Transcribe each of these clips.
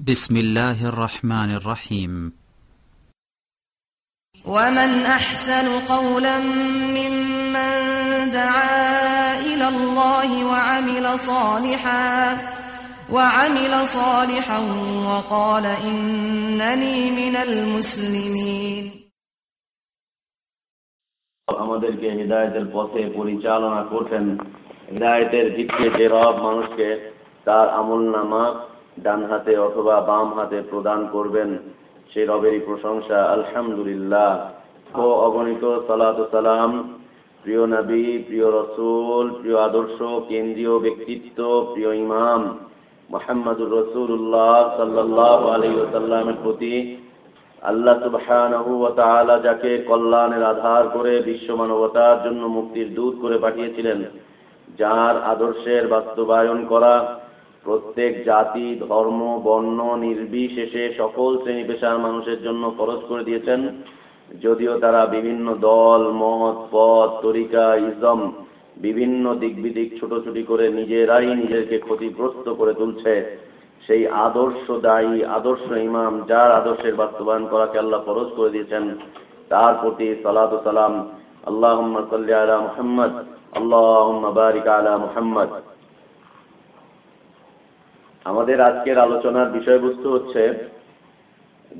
بسم الله الرحمن الرحيم ومن أحسن قولا ممن دعا إلى الله وعمل صالحا وعمل صالحا وقال إنني من المسلمين আমাদেরকে হৃদায়তের পথে পরিচালনা করছেন হৃদায়তের ভিত্তিতে রব মানুষকে তার আমল নামা ডান হাতে অথবা বাম হাতে প্রদান করবেন। সেই রবেরই প্রশংসা, আলহামদুলিল্লাহ। ও অগণিত সালাত সালাম, প্রিয় নবী, প্রিয় রসুল, প্রিয় আদর্শ, কেন্দ্রীয় ব্যক্তিত্ব, প্রিয় ইমাম মোহাম্মদুর রসুল্লাহ সাল্লাহ আলী সাল্লামের প্রতি আল্লাহ তাআলা যাকে কল্যাণের আধার করে বিশ্ব মানবতার জন্য মুক্তির দূত করে পাঠিয়েছিলেন, যার আদর্শের বাস্তবায়ন করা প্রত্যেক জাতি, ধর্ম, বর্ণ, নির্বিশেষে সকল শ্রেণি পেশার মানুষের জন্য খরচ করে দিয়েছেন। যদিও তারা বিভিন্ন দল, মত, পথ, তরিকা, ইজম, বিভিন্ন দিক বিদিক ছোটছুটি করে নিজেরাই নিজেকে ক্ষতিগ্রস্ত করে তুলছে। সেই আদর্শ দায়ী আদর্শ ইমাম যার আদর্শের বাস্তবায়ন করাকে আল্লাহ ফরজ করে দিয়েছেন, তার প্রতি সালাত সালাম। আল্লাহ সাল্লি আলা মুহাম্মদ আল্লাহ বারিক আলা মুহাম্মদ। আমাদের আজকের আলোচনার বিষয়বস্তু হচ্ছে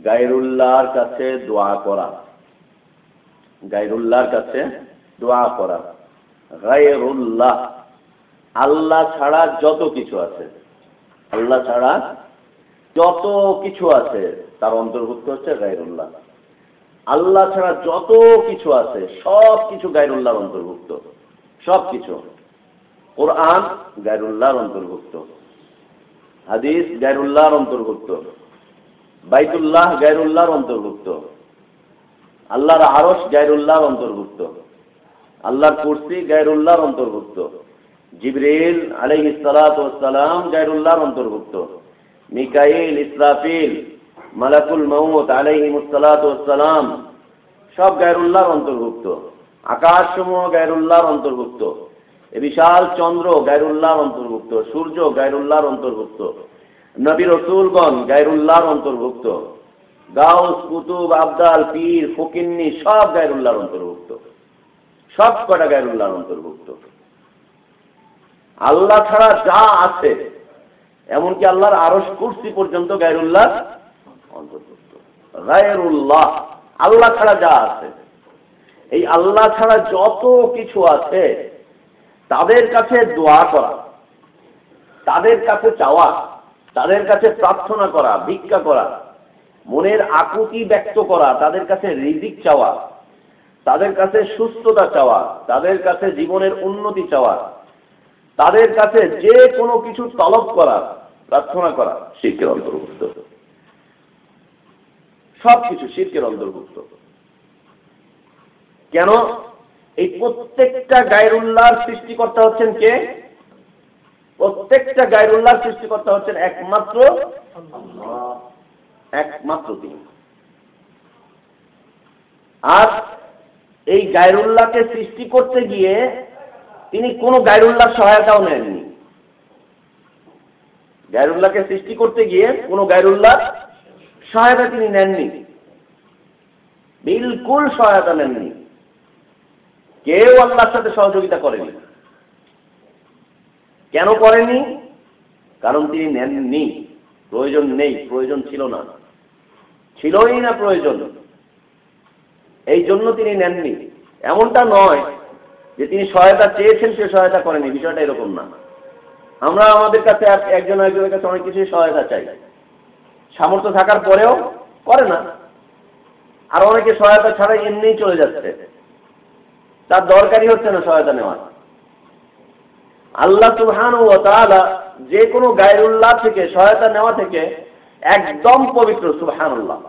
গাইরুল্লাহর কাছে দোয়া করা। গাইরুল্লাহর কাছে দোয়া করা। গায়রুল্লাহ, আল্লাহ ছাড়া যত কিছু আছে, আল্লাহ ছাড়া যত কিছু আছে, তার অন্তর্ভুক্ত হচ্ছে গাইরুল্লাহ আল্লাহ ছাড়া যত কিছু আছে, সব কিছু গাইরুল্লাহর অন্তর্ভুক্ত। সব কিছু। কোরআন গাইরুল্লাহর অন্তর্ভুক্ত। হাদিস গাইরুল্লাহর অন্তর্ভুক্ত। বাইতুল্লাহ গাইরুল্লাহর অন্তর্ভুক্ত। আল্লাহর আরস গাইরুল্লাহর অন্তর্ভুক্ত। আল্লাহর কুরসি গাইরুল্লাহর অন্তর্ভুক্ত। জিবরিল আলাইহিস সালাম গাইরুল্লাহর অন্তর্ভুক্ত। মিকাইল, ইসরাফিল, মালাকুল মাউত আলাইহিমুস সালাম সব গায়রুল্লাহর অন্তর্ভুক্ত। আকাশসমূহ গায়রুল্লাহর অন্তর্ভুক্ত। এ বিশাল চন্দ্র গায়রুল্লাহর অন্তর্ভুক্ত, সূর্য গায়রুল্লাহর অন্তর্ভুক্ত, নবী রসুলগণ গায়রুল্লাহর অন্তর্ভুক্ত, গাউস, কুতুব, আবদাল, পীর, ফকিন্নি সব গায়রুল্লাহর অন্তর্ভুক্ত। সব কটা গায়রুল্লাহর অন্তর্ভুক্ত। আল্লাহ ছাড়া যা আছে, এমনকি আল্লাহর আরস কুর্সি পর্যন্ত গায়রুল্লাহ অন্তর্ভুক্ত। গায়রুল্লাহ, আল্লাহ ছাড়া যা আছে, এই আল্লাহ ছাড়া যত কিছু আছে তাদের কাছে দোয়া করা, তাদের কাছে চাওয়া, তাদের কাছে প্রার্থনা করা, ভিক্ষা করা, মনের আকুতি ব্যক্ত করা, তাদের কাছে রিজিক চাওয়া, তাদের কাছে সুস্থতা চাওয়া, তাদের কাছে জীবনের উন্নতি চাওয়া, তাদের কাছে যে কোনো কিছু তলব করা, প্রার্থনা করা শিল্পের অন্তর্ভুক্ত। সবকিছু শিল্পের অন্তর্ভুক্ত। কেন? এই প্রত্যেকটা গায়রুল্লাহর সৃষ্টিকর্তা হচ্ছেন কে? প্রত্যেকটা গায়রুল্লাহর সৃষ্টিকর্তা হচ্ছেন একমাত্র একমাত্র তিনি। আর এই গায়রুল্লাহকে সৃষ্টি করতে গিয়ে তিনি কোন গায়রুল্লাহর সহায়তাও নেননি। গায়রুল্লাহকে সৃষ্টি করতে গিয়ে কোন গায়রুল্লাহ সহায়তা তিনি নেননি। বিলকুল সহায়তা নেননি। কেউ আল্লাহর সাথে সহযোগিতা করেনি। কেন করেনি? কারণ তিনি নেননি। প্রয়োজন নেই, প্রয়োজন ছিল না। ছিলই না প্রয়োজন। এই জন্য তিনি নেননি। এমনটা নয় যে তিনি সহায়তা চেয়েছেন, সে সহায়তা করেনি। বিষয়টা এরকম না। আমরা আমাদের কাছে একজন একজনের কাছে অনেক কিছুই সহায়তা চাই। সামর্থ্য থাকার পরেও করে না। আর অনেকে সহায়তা ছাড়াই এমনিই চলে যাচ্ছে। তার দরকারই হচ্ছে না সহায়তা নেওয়া আল্লাহ সুহান ও তাআলা যে কোনো গায়রুল্লাহ থেকে সহায়তা নেওয়া থেকে একদম পবিত্র, সুবহানুল্লাহ।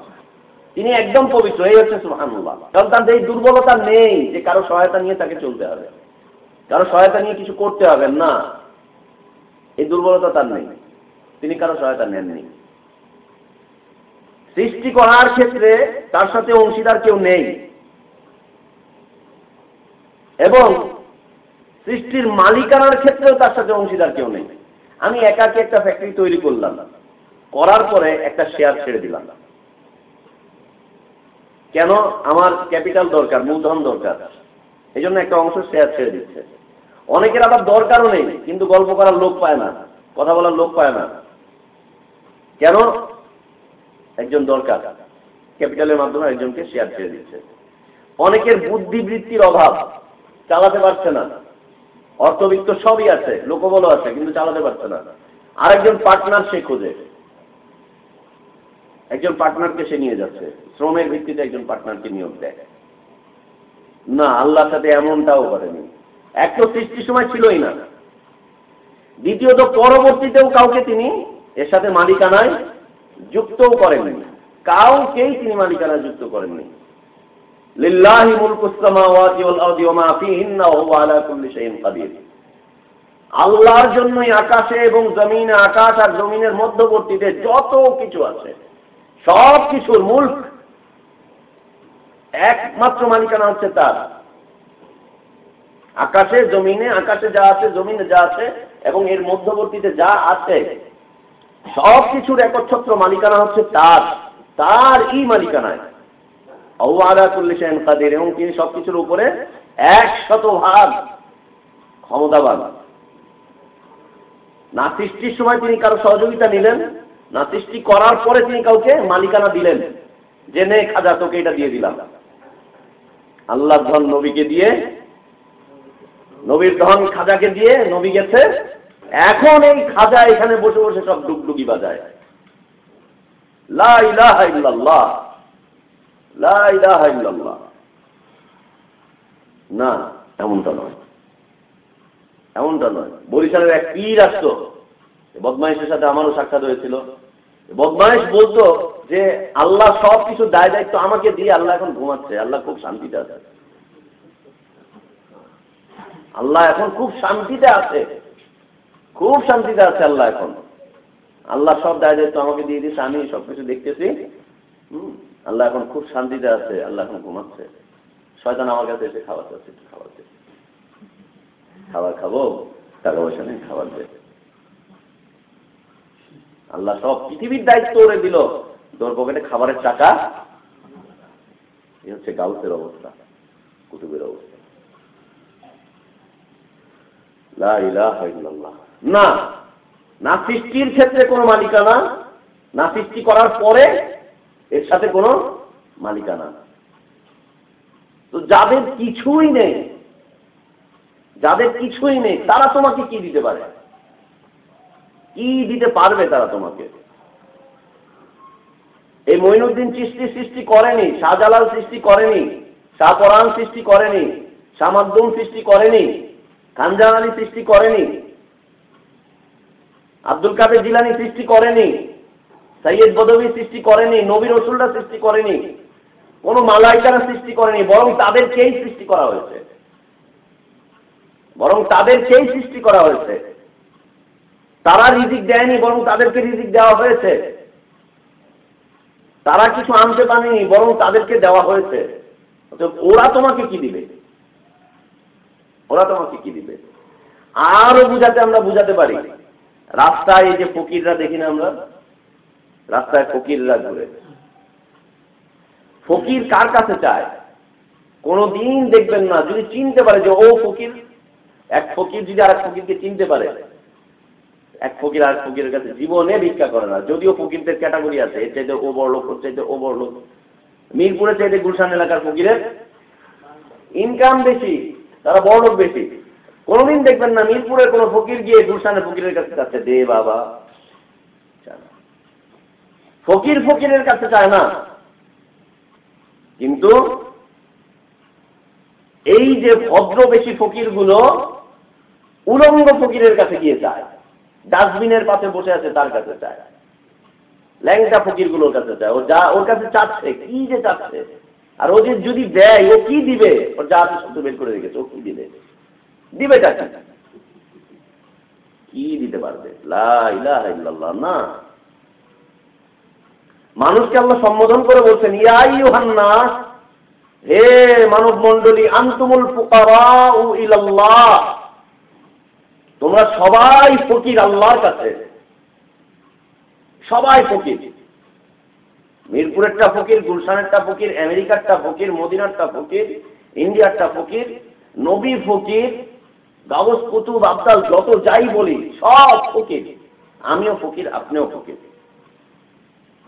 তিনি একদম পবিত্র, এই হচ্ছে সুবহানুল্লাহ। কারণ তার এই দুর্বলতা নেই যে কারও সহায়তা নিয়ে তাকে চলতে হবে। কারও সহায়তা নিয়ে কিছু করতে হবে না। এই দুর্বলতা তার নেই। তিনি কারও সহায়তা নেননি। সৃষ্টি করার ক্ষেত্রে তার সাথে অংশীদার কেউ নেই। এবং সৃষ্টির মালিকানার ক্ষেত্রেও তার সাথে অংশীদার কেউ নেই। আমি একাকে একটা ফ্যাক্টরি তৈরি করলাম। করার পরে একটা শেয়ার ছেড়ে দিলাম। কেন? আমার ক্যাপিটাল দরকার, মূলধন দরকার। এই জন্য একটা অংশ শেয়ার ছেড়ে দিচ্ছে। অনেকের আবার দরকারও নেই, কিন্তু গল্প করার লোক পায় না, কথা বলার লোক পায় না। কেন? একজন দরকার। ক্যাপিটালের মাধ্যমে একজনকে শেয়ার ছেড়ে দিচ্ছে। অনেকের বুদ্ধিবৃত্তির অভাব। চালাতে পারছে না। অর্থবিত্ত সবই আছে, লোকবলও আছে, কিন্তু চালাতে পারছে না। আরেকজন পার্টনার সে খোঁজে। একজন পার্টনারকে সে নিয়ে যাচ্ছে। শ্রমের ভিত্তিতে একজন পার্টনারকে নিয়োগ দেয়। না, আল্লাহর সাথে এমনটাও করেনি। এক তো সৃষ্টির সময় ছিলই না। দ্বিতীয়ত, পরবর্তীতেও কাউকে তিনি এর সাথে মালিকানায় যুক্তও করেননি। কাউকেই তিনি মালিকানায় যুক্ত করেননি। লিল্লাহি মুলকুস সামাওয়াতি ওয়াল আরদি ওয়া মা ফীহিন্না ওয়া হুয়া আলা কুল্লি শাইইন কাদির। আল্লাহর জন্যই আকাশে এবং জমিনে আকাশ আর জমিনের মধ্যবর্তীতে যত কিছু আছে, সব কিছুর মুল্ক একমাত্র মালিকানা হচ্ছে তার। আকাশে জমিনে, আকাশে যা আছে, জমিনে যা আছে এবং এর মধ্যবর্তীতে যা আছে, সব কিছুর একচ্ছত্র মালিকানা হচ্ছে তার। তার ই মালিকানায়। আল্লাহ করলে সেন কাদের, এবং তিনি সবকিছুর উপরে একশত ভাগ ক্ষমতাবান। না সৃষ্টির সময় তিনি কারও সহযোগিতা নিলেন, না সৃষ্টি করার পরে তিনি কাউকে মালিকানা দিলেন। যে নে খাজা তোকে এটা দিয়ে দিলাম। আল্লাহ ধন নবীকে দিয়ে, নবীর ধন খাজাকে দিয়ে নবী গেছে। এখন এই খাজা এখানে বসে বসে সব ডুগডুগি বাজায়। লা ইলাহা ইল্লাল্লাহ। না এমনটা নয়। এমনটা নয়। বরিশালের এক পীর আসতো বদমাইশের সাথে আমারও সাক্ষাৎ হয়েছিল। বদমাইশ বলতো যে আল্লাহ সব কিছু দায় দায়িত্ব আমাকে দিয়ে আল্লাহ এখন ঘুমাচ্ছে আল্লাহ খুব শান্তিতে আছে। আল্লাহ এখন খুব শান্তিতে আছে। খুব শান্তিতে আছে আল্লাহ এখন। আল্লাহ সব দায় দায়িত্ব আমাকে দিয়ে দিয়েছে আমি সবকিছু দেখতেছি। হুম, আল্লাহ এখন খুব শান্তিতে আছে, আল্লাহ এখন ঘুমাচ্ছে। শয়তান আমার কাছে এসে খাবার চাচ্ছে একটু খাবার দে খাবার খাব, টাকা পয়সা নেই, খাবার দে। আল্লাহ সব পৃথিবীর দায়িত্ব ওরে দিল। তোর পকেটে খাবারের টাকা এই হচ্ছে গাউসের অবস্থা, কুতুবের অবস্থা। না না সৃষ্টির ক্ষেত্রে কোনো মালিকানা না সৃষ্টি করার পরে এর সাথে কোনো মালিকানা তো যাদের কিছুই নেই, যাদের কিছুই নেই, তারা তোমাকে কি দিতে পারে? কি দিতে পারবে তারা তোমাকে? এই মঈনুদ্দিন সৃষ্টি সৃষ্টি করেনি, শাহজালাল সৃষ্টি করেনি শাহপরান সৃষ্টি করেনি শামাদ্দুম সৃষ্টি করেনি, খানজান আলী সৃষ্টি করেনি, আব্দুল কাদের জিলানি সৃষ্টি করেনি সৈয়দ বদবী সৃষ্টি করেনি নবী রসুলরা সৃষ্টি করেনি, কোন মালাইকারা সৃষ্টি করেনি, বরং তাদেরকেই সৃষ্টি করা হয়েছে। বরং তাদেরকেই সৃষ্টি করা হয়েছে। তারা রিজিক দেয়নি, বরং তাদেরকে রিজিক দেওয়া হয়েছে। তারা কিছু আনতে পারেনি, বরং তাদেরকে দেওয়া হয়েছে। ওরা তোমাকে কি দিবে? ওরা তোমাকে কি দিবে? আরও বুঝাতে আমরা বুঝাতে পারি। রাস্তায় এই যে ফকিররা দেখি না আমরা? রাস্তায় ফকিররা ঘুরে। ফকির কার কাছে চায়? কোনদিন দেখবেন না, যদি চিনতে পারে যে ও ফকির, এক ফকির যদি আর এক ফকিরকে চিনতে পারে, এক ফকির আর ফকিরের কাছে জীবনে ভিক্ষা করে না। যদিও ফকিরদের ক্যাটাগরি আছে, এর চাইতে ও বড় লোক ওর চাইতে ও বড় লোক মিরপুরের চাইতে গুলশান এলাকার ফকিরের ইনকাম বেশি, তারা বড় লোক বেশি। কোনোদিন দেখবেন না, মিরপুরের কোনো ফকির গিয়ে গুলশানের ফকিরের কাছে চাচ্ছে দে বাবা। ফকির ফকিরের কাছে চায় না। কিন্তু এই যে ভদ্রবেশী ফকিরগুলো উলঙ্গ ফকিরের কাছে গিয়ে চায় ডাস্টবিনের পাশে বসে আছে তার কাছে চায় ল্যাংটা ফকিরগুলোর কাছে চায় ও যা, ওর কাছে চাচ্ছে, কি যে চাচ্ছে? আর ও যে যদি দেয়, ও কি দিবে? ওর যা আছে শব্দ বের করে রেখেছে, ও কি দিবে? দিবে কি? দিতে পারবে? না। মানুষকে আল্লাহ সম্বোধন করে বলছেন হে মানব মন্ডলী আন্তুমুল ফুকারাউ ইলাল্লাহ, তোমরা সবাই ফকির আল্লাহর কাছে। সবাই ফকির। মিরপুরেরটা ফকির, গুলশানেরটা ফকির, আমেরিকারটা ফকির, মদিনারটা ফকির, ইন্ডিয়ারটা ফকির, নবী ফকির গাবস কুতুব আবদাল যত যাই বলি, সব ফকির। আমিও ফকির, আপনিও ফকির।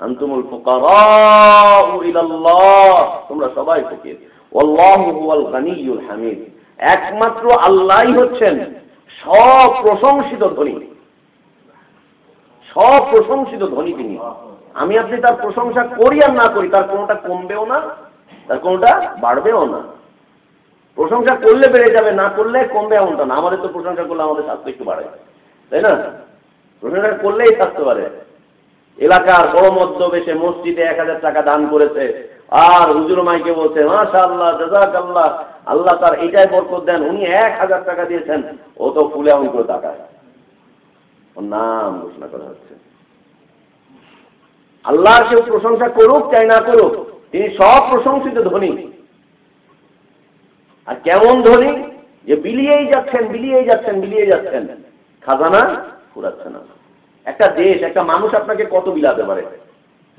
আন্তুমুল ফুকারাউ ইলাল্লাহ। তোমরা সবাই ফকির। ওয়াল্লাহু হুয়াল হামিদ। একমাত্র আল্লাহই হচ্ছেন সব প্রশংসিত ধনী। সব প্রশংসিত ধনী তিনি। আমি আপনি তার প্রশংসা করি আর না করি, তার কোনোটা কমবেও না, তার কোনোটা বাড়বেও না। প্রশংসা করলে বেড়ে যাবে, না করলে কমবে এমনটা না। আমাদের তো প্রশংসা করলে আমাদের স্বাস্থ্য একটু বাড়ে। তাই না? প্রশংসা করলেই স্বাস্থ্য বাড়ে। এলাকার বড় মধ্যবেশে মসজিদে এক হাজার টাকা দান করেছে। আর হুজুর মাইকে বলছে মাশা আল্লাহ জাজাক আল্লাহ আল্লাহ তার এটাই বরকত দেন, উনি এক হাজার টাকা দিয়েছেন, ও তো ফুলে অঙ্ক টাকায় ওর নাম ঘোষণা করা হচ্ছে। আল্লাহর কেউ প্রশংসা করুক, চাই না করুক, তিনি সব প্রশংসিত ধনী। আর কেমন ধনী? যে বিলিয়েই যাচ্ছেন বিলিয়েই যাচ্ছেন বিলিয়ে যাচ্ছেন। খাজানা ফুরাচ্ছে না। একটা দেশ, একটা মানুষ আপনাকে কত বিলাতে পারে?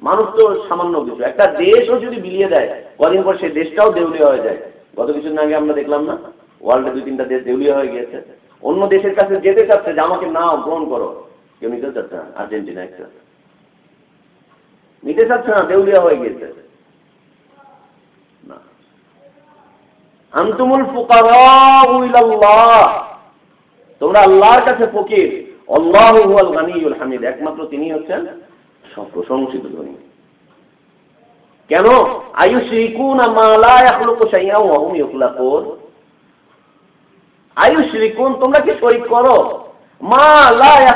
মানুষ তো সামান্য কিছু। একটা দেশও যদি বিলিয়ে দেয়, কদিন পর সেই দেশটাও দেউলিয়া হয়ে যায়। গত কিছুদিন আগে আমরা দেখলাম না? ওয়ার্ল্ডে দুই তিনটা দেশ দেউলিয়া হয়ে গিয়েছে। অন্য দেশের কাছে যেতে চাচ্ছে, যে আমাকে নাও, গ্রহণ করো। কেউ নিতে চাচ্ছে না, আর্জেন্টিনা একটা। নিতে চাচ্ছে না, দেউলিয়া হয়ে গিয়েছে। আন্তুমুল ফুকারাহ তোমরা আল্লাহর কাছে ফকির। হামিদ, একমাত্র তিনি হচ্ছেন প্রশংসিত ধনী। কেন? তোমরা কি করো? মা লা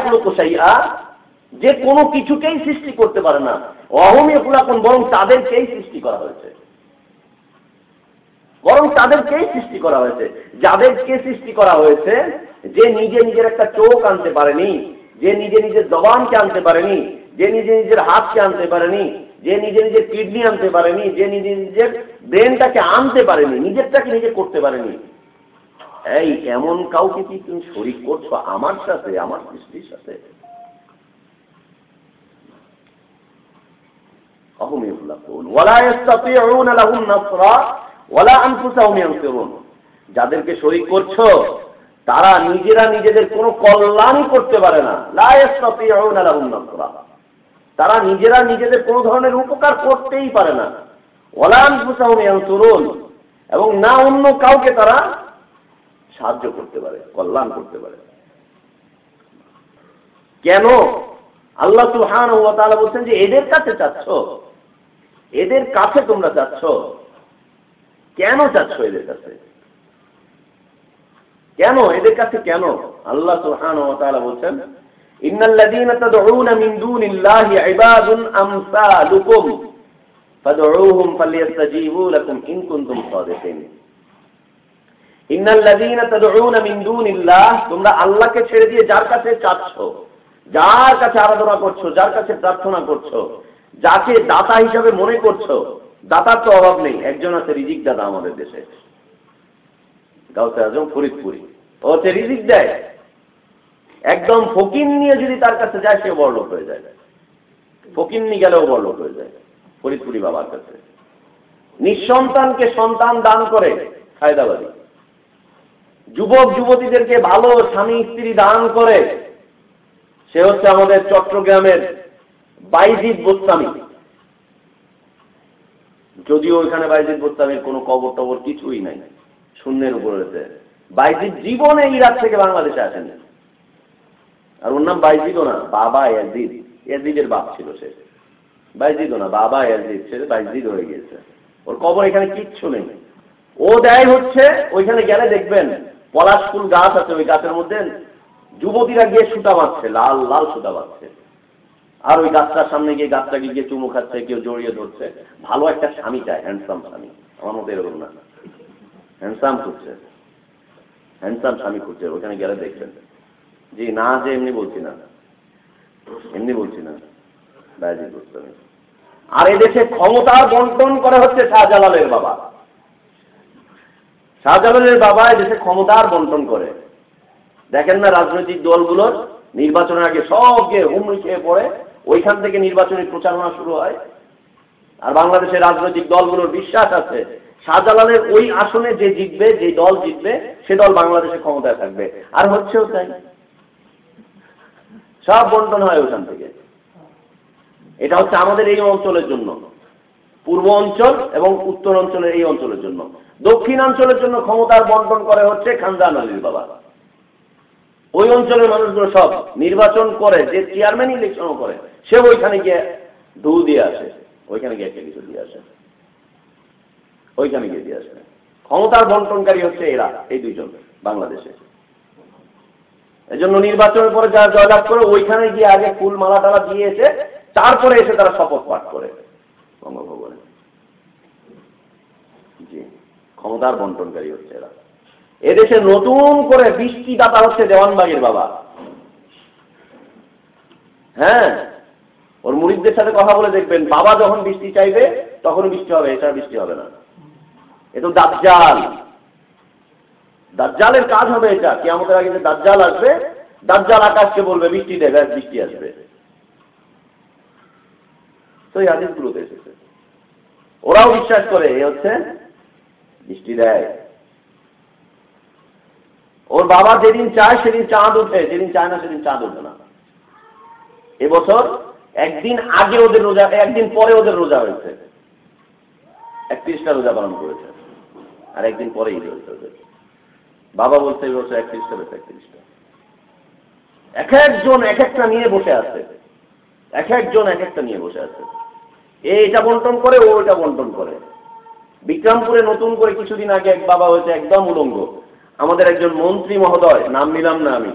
যে কোনো কিছুকেই সৃষ্টি করতে পারে না। অহম ইখলাকুন, বরং তাদেরকেই সৃষ্টি করা হয়েছে। বরং তাদেরকেই সৃষ্টি করা হয়েছে। যাদেরকে সৃষ্টি করা হয়েছে যে নিজে নিজের একটা চোখ আনতে পারেনি, যে নিজে নিজের জবানকে আনতে পারেনি, যে নিজে নিজের হাতকে আনতে পারেনি, যে নিজে নিজের কিডনি আনতে পারেনি, যে নিজে নিজের ব্রেনটাকে আনতে পারেনি, নিজেরটাকে নিজে করতে পারেনি। এই এমন কাউকে কি তুমি শরিক করছ? আমার সাথে, আমার সৃষ্টির সাথে? যাদেরকে শরিক করছ তারা নিজেরা নিজেদের কোনো কল্যাণই করতে পারে না। তারা নিজেরা নিজেদের কোনো ধরনের উপকার করতেই পারে না। এবং না অন্য কাউকে তারা সাহায্য করতে পারে, কল্যাণ করতে পারে। কেন? আল্লাহ সুহান বলছেন যে, এদের কাছে চাচ্ছ? এদের কাছে তোমরা চাচ্ছ? কেন চাচ্ছ এদের কাছে? কেন? এদের কাছে কেন? আল্লাহ সুহান বলছেন আল্লাহকে ছেড়ে দিয়ে যার কাছে চাচ্ছ, যার কাছে আরাধনা করছ, যার কাছে প্রার্থনা করছ, যাকে দাতা হিসাবে মনে করছ, দাতার তো অভাব নেই, একজন আছে রিজিক দাদা আমাদের দেশে। গাউসে আজম ফরিদপুরি। ও হচ্ছে রিজিক দেয়। একদম ফকির নিয়ে যদি তার কাছে যায় সে বড়লোক হয়ে যায়। ফকির নিয়ে গেলেও বড়লোক হয়ে যায় ফরিদপুরি বাবার কাছে। নিঃসন্তানকে সন্তান দান করে ফায়দাবাদী যুবক যুবতীদেরকে ভালো স্বামী স্ত্রী দান করে। সে হচ্ছে আমাদের চট্টগ্রামের বাইজিদ বোস্তামি যদিও ওইখানে বাইজিদ বোস্তামির কোনো কবর টবর কিছুই নাই। শূন্যের উপরে রয়েছে। বাইজিদ জীবনে ইরাক থেকে বাংলাদেশে আসেনি। আর ওর নাম বাইজিদও না, বাবা ইয়াজিদ। ইয়াজিদের বাপ ছিল সে। বাইজিদও না, বাবা ইয়াজিদ, সে বাইজিদ হয়ে গিয়েছে। ওর কবর এখানে কিচ্ছু নেই। ও দেয় হচ্ছে, ওইখানে গেলে দেখবেন পলাশ ফুল গাছ আছে ওই গাছের মধ্যে, যুবতীরা গিয়ে সুতা বাঁধছে, লাল লাল সুতা বাঁধছে। আর ওই গাছটার সামনে গিয়ে গাছটাকে গিয়ে চুমু খাচ্ছে, কেউ জড়িয়ে ধরছে। ভালো একটা স্বামী চায় হ্যান্ডসাম স্বামী। আমার মতো এরকম না। হ্যান্ডসাম খুঁজছে। হ্যান্ডসাম স্বামী খুঁজছে ওখানে গেলে দেখবেন জি, না যে এমনি বলছি না। এমনি বলছি না। বাইজি বুঝতে আর এদেশে ক্ষমতার বন্টন করে হচ্ছে শাহজালালের বাবা। শাহজালালের বাবা এদেশে ক্ষমতার বন্টন করে। দেখেন না রাজনৈতিক দলগুলোর নির্বাচনের আগে সবকে হুমড়ি খেয়ে পড়ে, ওইখান থেকে নির্বাচনী প্রচারণা শুরু হয়। আর বাংলাদেশের রাজনৈতিক দলগুলোর বিশ্বাস আছে শাহজালালের ওই আসনে যে জিতবে, যে দল জিতবে, সে দল বাংলাদেশে ক্ষমতায় থাকবে। আর হচ্ছেও তাই। সব বন্টন হয় ওখান থেকে। এটা হচ্ছে আমাদের এই অঞ্চলের জন্য। পূর্ব অঞ্চল এবং উত্তর অঞ্চলের এই অঞ্চলের জন্য। দক্ষিণাঞ্চলের জন্য ক্ষমতার বন্টন করে হচ্ছে খানজান আলীর বাবা। ওই অঞ্চলের মানুষগুলো সব নির্বাচন করে, যে চেয়ারম্যান ইলেকশনও করে, সে ওইখানে গিয়ে ঢু দিয়ে আসে। ওইখানে গিয়ে একটা কিছু দিয়ে আসে। ওইখানে গিয়ে দিয়ে আসবে। ক্ষমতার বন্টনকারী হচ্ছে এরা, এই দুইজন বাংলাদেশে। এজন্য নির্বাচনের পরে যারা জয়লাভ করে ওইখানে গিয়ে আগে ফুল মালা টালা দিয়ে এসে, তারপরে এসে তারা শপথ পাঠ করে বঙ্গভবনে। জি, ক্ষমতার বন্টনকারী হচ্ছে এরা। এদেশে নতুন করে বৃষ্টি দাতা হচ্ছে দেওয়ানবাগের বাবা। হ্যাঁ ওর মুরিদদের সাথে কথা বলে দেখবেন, বাবা যখন বৃষ্টি চাইবে, তখন বৃষ্টি হবে, এছাড়া বৃষ্টি হবে না। এ তো দাজ্জাল। দাজ্জালের কাজ হবে এটা। কি আমাদের আগে যে দাজ্জাল আসবে, দাজ্জাল আকাশকে বলবে, বৃষ্টি দেবে বৃষ্টি আসবে। তো এই আদেশগুলোতে এসেছে ওরাও বিশ্বাস করে, এ হচ্ছে বৃষ্টি দেয়। ওর বাবা যেদিন চায়, সেদিন চাঁদ ওঠে। যেদিন চায় না, সেদিন চাঁদ ওঠে না। এবছর একদিন আগে ওদের রোজা, একদিন পরে ওদের রোজা হয়েছে। একত্রিশটা রোজা পালন করেছে। আর একদিন পরে ঈদ হয়েছে ওদের বাবা বলছে, এই বছর একত্রিশটা হয়েছে একত্রিশটা এক একজন এক একটা নিয়ে বসে আছে। এক একজন এক একটা নিয়ে বসে আছে। এটা বন্টন করে, ও এটা বন্টন করে। বিক্রমপুরে নতুন করে কিছুদিন আগে এক বাবা হয়েছে একদম উলঙ্গ। আমাদের একজন মন্ত্রী মহোদয়, নাম নিলাম না আমি।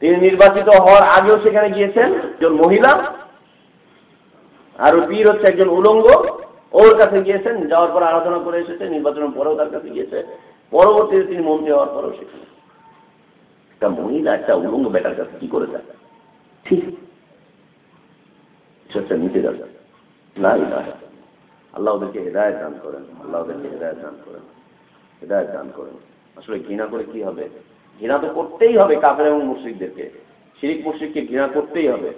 তিনি নির্বাচিত হওয়ার আগেও সেখানে গিয়েছেন, একজন মহিলা। আর পীর হচ্ছে একজন উলঙ্গ। ওর কাছে গিয়েছেন, যাওয়ার পর আলোচনা করে এসেছে, নির্বাচনের পরেও তার কাছে গিয়েছে। পরবর্তীতে তিনি মন্ত্রী হওয়ার পরেও সেখানে। একটা মহিলা, একটা উলঙ্গ বেটার কাছে কি করে যায়? ঠিক। সেটা নিতে যাবে না আল্লাহ ওদেরকে হেদায়ত দান করেন। আল্লাহ ওদেরকে হেদায়ত দান করেন। হেদায়ত দান করেন। আসলে ঘৃণা করে কি হবে? ঘৃণা তো করতেই হবে কাফের এবং মুশ্রিকদেরকে। শিরিক মুশ্রিককে ঘৃণা করতেই হবে।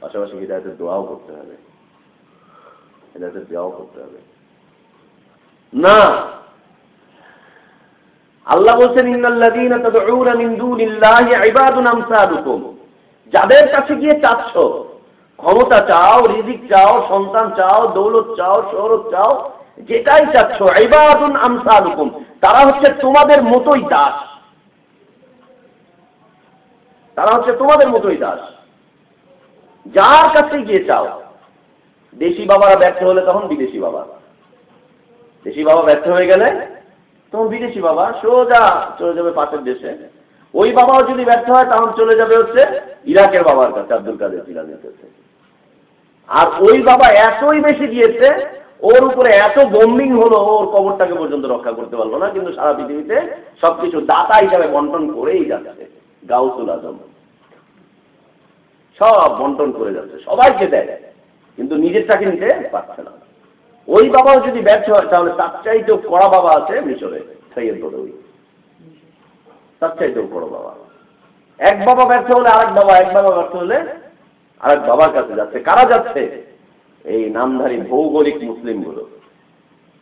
পাশাপাশি হৃদায়তের দোয়াও করতে হবে। হৃদায়তের দোয়াও করতে হবে না আল্লাহ বলছেন যাদের কাছে গিয়ে চাচ্ছ, ক্ষমতা চাও, রিজিক চাও, সন্তান চাও, দৌলত চাও, শহরত চাও, যেটাই চাচ্ছ, ইবাদুন আমসালুকুম। তারা হচ্ছে তোমাদের মতোই দাস। তারা হচ্ছে তোমাদের মতোই দাস। যার কাছে গিয়ে চাও দেশি বাবারা ব্যর্থ হলে তখন বিদেশি বাবা। দেশি বাবা ব্যর্থ হয়ে গেলে তখন বিদেশি বাবা সোজা চলে যাবে পাশের দেশে। ওই বাবাও যদি ব্যর্থ হয়, তখন চলে যাবে হচ্ছে ইরাকের বাবার কাছে, আব্দুল কাদের জিলানির কাছে। আর ওই বাবা এতই বেশি দিয়েছে, ওর উপরে এত বোম্বিং হলো, ওর কবরটাকে পর্যন্ত রক্ষা করতে পারল না, কিন্তু সারা পৃথিবীতে সবকিছু দাতা হিসাবে বন্টন করেই যাচ্ছে, গাউসুল আজম। সব বন্টন করে যাচ্ছে, সবাইকে দেয়। কিন্তু নিজেরটাকে নিতে পারছে না। ওই বাবাও যদি ব্যর্থ হয়, তাহলে তার চাইতেও কড়া বাবা আছে মিশরে সৈয়দ বদৌই। তার চাইতেও বড় বাবা। এক বাবা ব্যর্থ হলে আরেক বাবা, এক বাবা ব্যর্থ হলে আরেক বাবার কাছে যাচ্ছে। কারা যাচ্ছে? এই নামধারী ভৌগোলিক মুসলিমগুলো।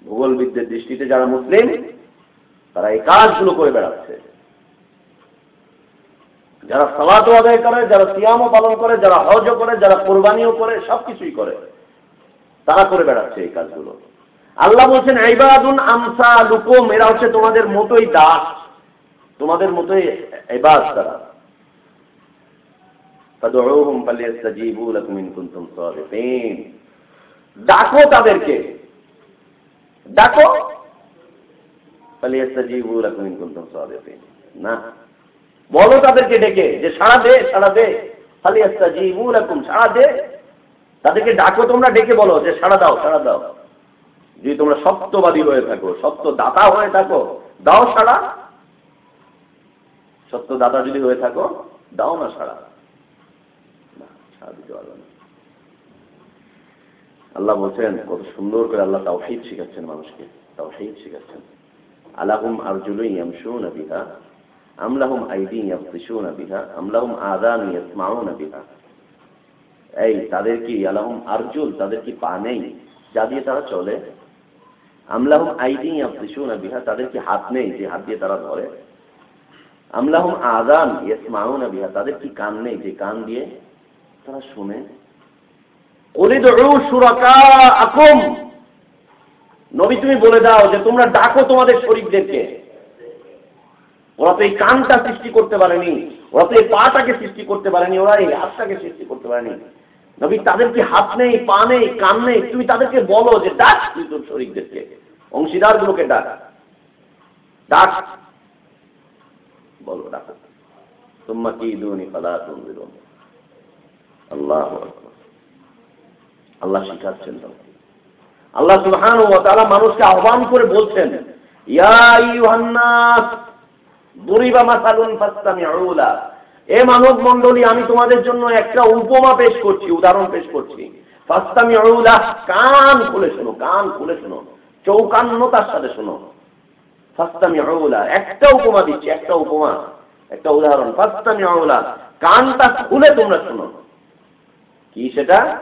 ভূগোলবিদদের দৃষ্টিতে যারা মুসলিম, তারা এই কাজগুলো করে বেড়াচ্ছে। যারা সালাদ আদায় করে, যারা সিয়ামও পালন করে, যারা হজও করে, যারা কোরবানিও করে সব কিছুই করে। তারা করে বেড়াচ্ছে এই কাজগুলো। আল্লাহ বলছেন এইবাদুন আমসা লুকুম এরা হচ্ছে তোমাদের মতোই দাস। তোমাদের মতোই এবাস তারা। ডাকো তাদেরকে। ডাকো। না। বলো তাদেরকে ডেকে যে, সারা দে সারা দে। খালি আস্তা জিবুল এরকম সারা দে। তাদেরকে ডাকো, তোমরা ডেকে বলো যে, সারা দাও সারা দাও। যদি তোমরা সত্যবাদী হয়ে থাকো সত্য দাতা হয়ে থাকো, দাও সারা। সত্য দাতা যদি হয়ে থাকো, দাও না সারা। আল্লাহ বলছেন, কত সুন্দর করে আল্লাহ তাও শিখাচ্ছেন মানুষকে। তাও শিখাচ্ছেন। আলাহুম আরজুলুই ইয়ামশুন বিহা। আমলাহুম আইদিন ইয়াবতিশুনা বিহা আমলাহুম আযান ইয়াসমাউনা বিহা এই তাদের কি আলহম আরজুল তাদের কি পা নেই? যা দিয়ে তারা চলে। আমলাহম আইডিং না বিহা তাদের কি হাত নেই যে হাত দিয়ে তারা ধরে? আমলাহম আদান ইয়েস না বিহা তাদের কি কান নেই যে কান দিয়ে তারা শুনে? আকুম নবী তুমি বলে দাও যে তোমরা ডাকো তোমাদের শরীরদেরকে। ওরা তো এই কানটা সৃষ্টি করতে পারেনি, ওরা তো এই পাটাকে সৃষ্টি করতে পারেনি, ওরা এই হাতটাকে সৃষ্টি করতে পারেনি। নবী, তাদের কি হাত নেই, পা নেই, কান নেই? তুমি তাদেরকে বলো যে ডাক তুই তোর শরীরদেরকে অংশীদার গুলোকে ডাক। ডাক। বলো, ডাক। তোমা কি দুনি ফালা তুমি আল্লাহ আল্লাহ শিখাচ্ছেন আল্লাহ সুবহান ও তারা মানুষকে আহ্বান করে বলছেন, ইয়া ইউহান্নাস এ মানব মন্ডলী আমি তোমাদের জন্য একটা উপমা পেশ করছি, উদাহরণ পেশ করছি। ফাস্তামিউলা, কান খুলে শোনো, কান খুলে শোনো, চৌকান্নতার সাথে শোনো। ফাস্তামিউলা, একটা উপমা দিচ্ছি, একটা উপমা, একটা উদাহরণ। ফাস্তামিউলা, কানটা খুলে তোমরা শোনো। কি সেটা?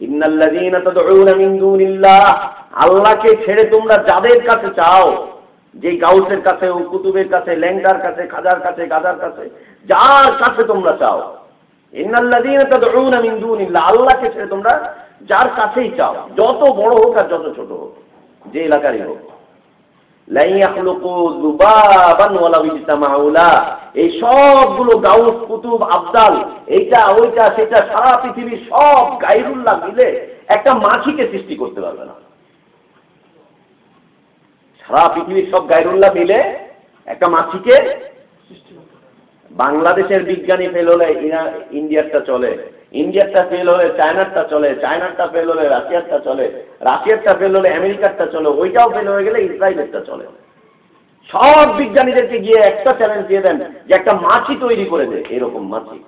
ইন্নাল্লাযীনা তাদউনা মিন দুনিল্লাহ, আল্লাহকে ছেড়ে তোমরা যাদের কাছে চাও যে গাউসের কাছে, ও কুতুবের কাছে, ল্যাংডার কাছে খাজার কাছে গাজার কাছে, যার কাছে তোমরা চাও। আল্লাহকে ছেড়ে তোমরা যার কাছেই চাও। যত বড় হোক আর যত ছোট হোক, যে এলাকারই হোক। এই সবগুলো গাউস, কুতুব, আবদাল, এইটা, ওইটা, সেটা, সারা পৃথিবীর সব গাইরুল্লাহ মিলে একটা মাছিকে সৃষ্টি করতে পারবে না। সারা পৃথিবীর সব গাইরুল্লাহ মিলে একটা মাছিকে বাংলাদেশের বিজ্ঞানী ফেল হলে ইন্ডিয়ারটা চলে, ইন্ডিয়ারটা ফেল হলে চায়নারটা চলে, চায়নারটা ফেল হলে রাশিয়ারটা চলে, রাশিয়ারটা ফেল হলে আমেরিকারটা চলে, ওইটাও ফেল হয়ে গেলে ইসরায়েলেরটা চলে। সব বিজ্ঞানীদেরকে গিয়ে একটা চ্যালেঞ্জ দিয়ে দেন যে একটা মাছি তৈরি করে দে, এরকম মাছি।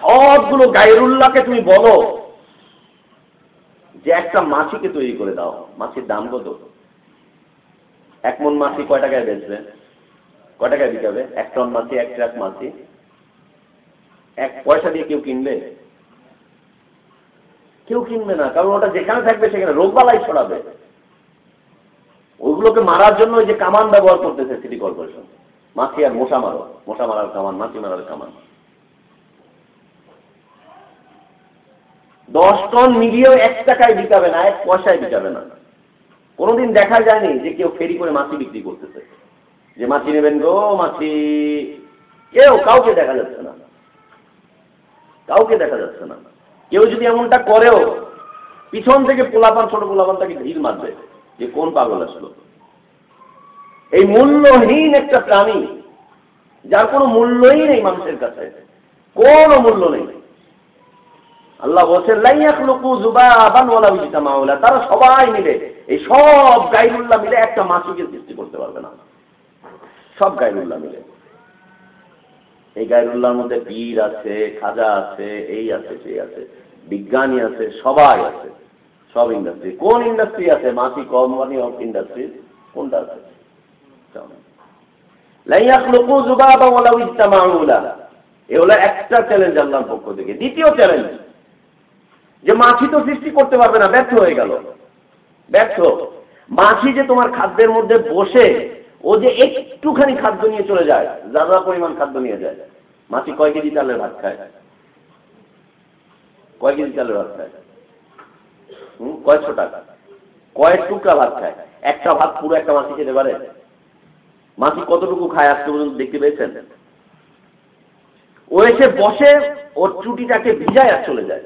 সবগুলো গাইরুল্লাহকে তুমি বলো যে একটা মাছিকে তৈরি করে দাও। মাছির দাম কত? এক মন মাছি কয় টাকায় বেচবে? কয় টাকায় বিকাবে এক টন মাছি, এক ট্রাক মাছি। এক পয়সা দিয়ে কেউ কিনবে? কেউ কিনবে না, কারণ ওটা যেখানে থাকবে সেখানে রোগবালাই ছড়াবে। ওইগুলোকে মারার জন্য ওই যে কামান ব্যবহার করতেছে সিটি কর্পোরেশন মাছি আর মশা মারো। মশা মারার কামান, মাছি মারার কামান। দশ টন মিলিয়েও এক টাকায় বিকাবে না, এক পয়সায় বিকাবে না। কোনোদিন দেখা যায়নি যে কেউ ফেরি করে মাছি বিক্রি করতেছে। যে মাছি নেবেন গো, মাছি। কেউ, কাউকে দেখা যাচ্ছে না। কাউকে দেখা যাচ্ছে না। কেউ যদি এমনটা করেও, পিছন থেকে পোলাপান, ছোট পোলাপান তাকে ভিড় মারবে যে কোন পাগল আসলো। এই মূল্যহীন একটা প্রাণী, যার কোনো মূল্যই নেই মানুষের কাছে। কোনো মূল্য নেই। আল্লাহ বলছেন তারা সবাই মিলে, এই সব গাইরুল্লাহ মিলে একটা মাসিকে সৃষ্টি করতে পারবে না। সব গাইরুল্লাহ মিলে। এই গাইরুল্লাহর মধ্যে পীর আছে, খাজা আছে, এই আছে, সেই আছে, বিজ্ঞানী আছে, সবাই আছে। সব ইন্ডাস্ট্রি কোন ইন্ডাস্ট্রি আছে? মাসি কোম্পানি অফ ইন্ডাস্ট্রি কোনটা আছে? এ হলো একটা চ্যালেঞ্জ আল্লাহর পক্ষ থেকে। দ্বিতীয় চ্যালেঞ্জ যে মাছি তো সৃষ্টি করতে পারবে না, ব্যর্থ হয়ে গেল। ব্যর্থ। মাছি যে তোমার খাদ্যের মধ্যে বসে, ও যে একটুখানি খাদ্য নিয়ে চলে যায় যারা পরিমাণ খাদ্য নিয়ে যায়। মাছি কয় কেজি চালের ভাত খায়? কয় কেজি চালের ভাত খায়? হম কয়শো টাকা কয় টুকরা ভাত খায়? একটা ভাত পুরো একটা মাছি খেতে পারে? মাছি কতটুকু খায় আজকে পর্যন্ত দেখতে পেয়েছেন? ও এসে বসে, ওর চুটিটাকে ভিজায় আর চলে যায়।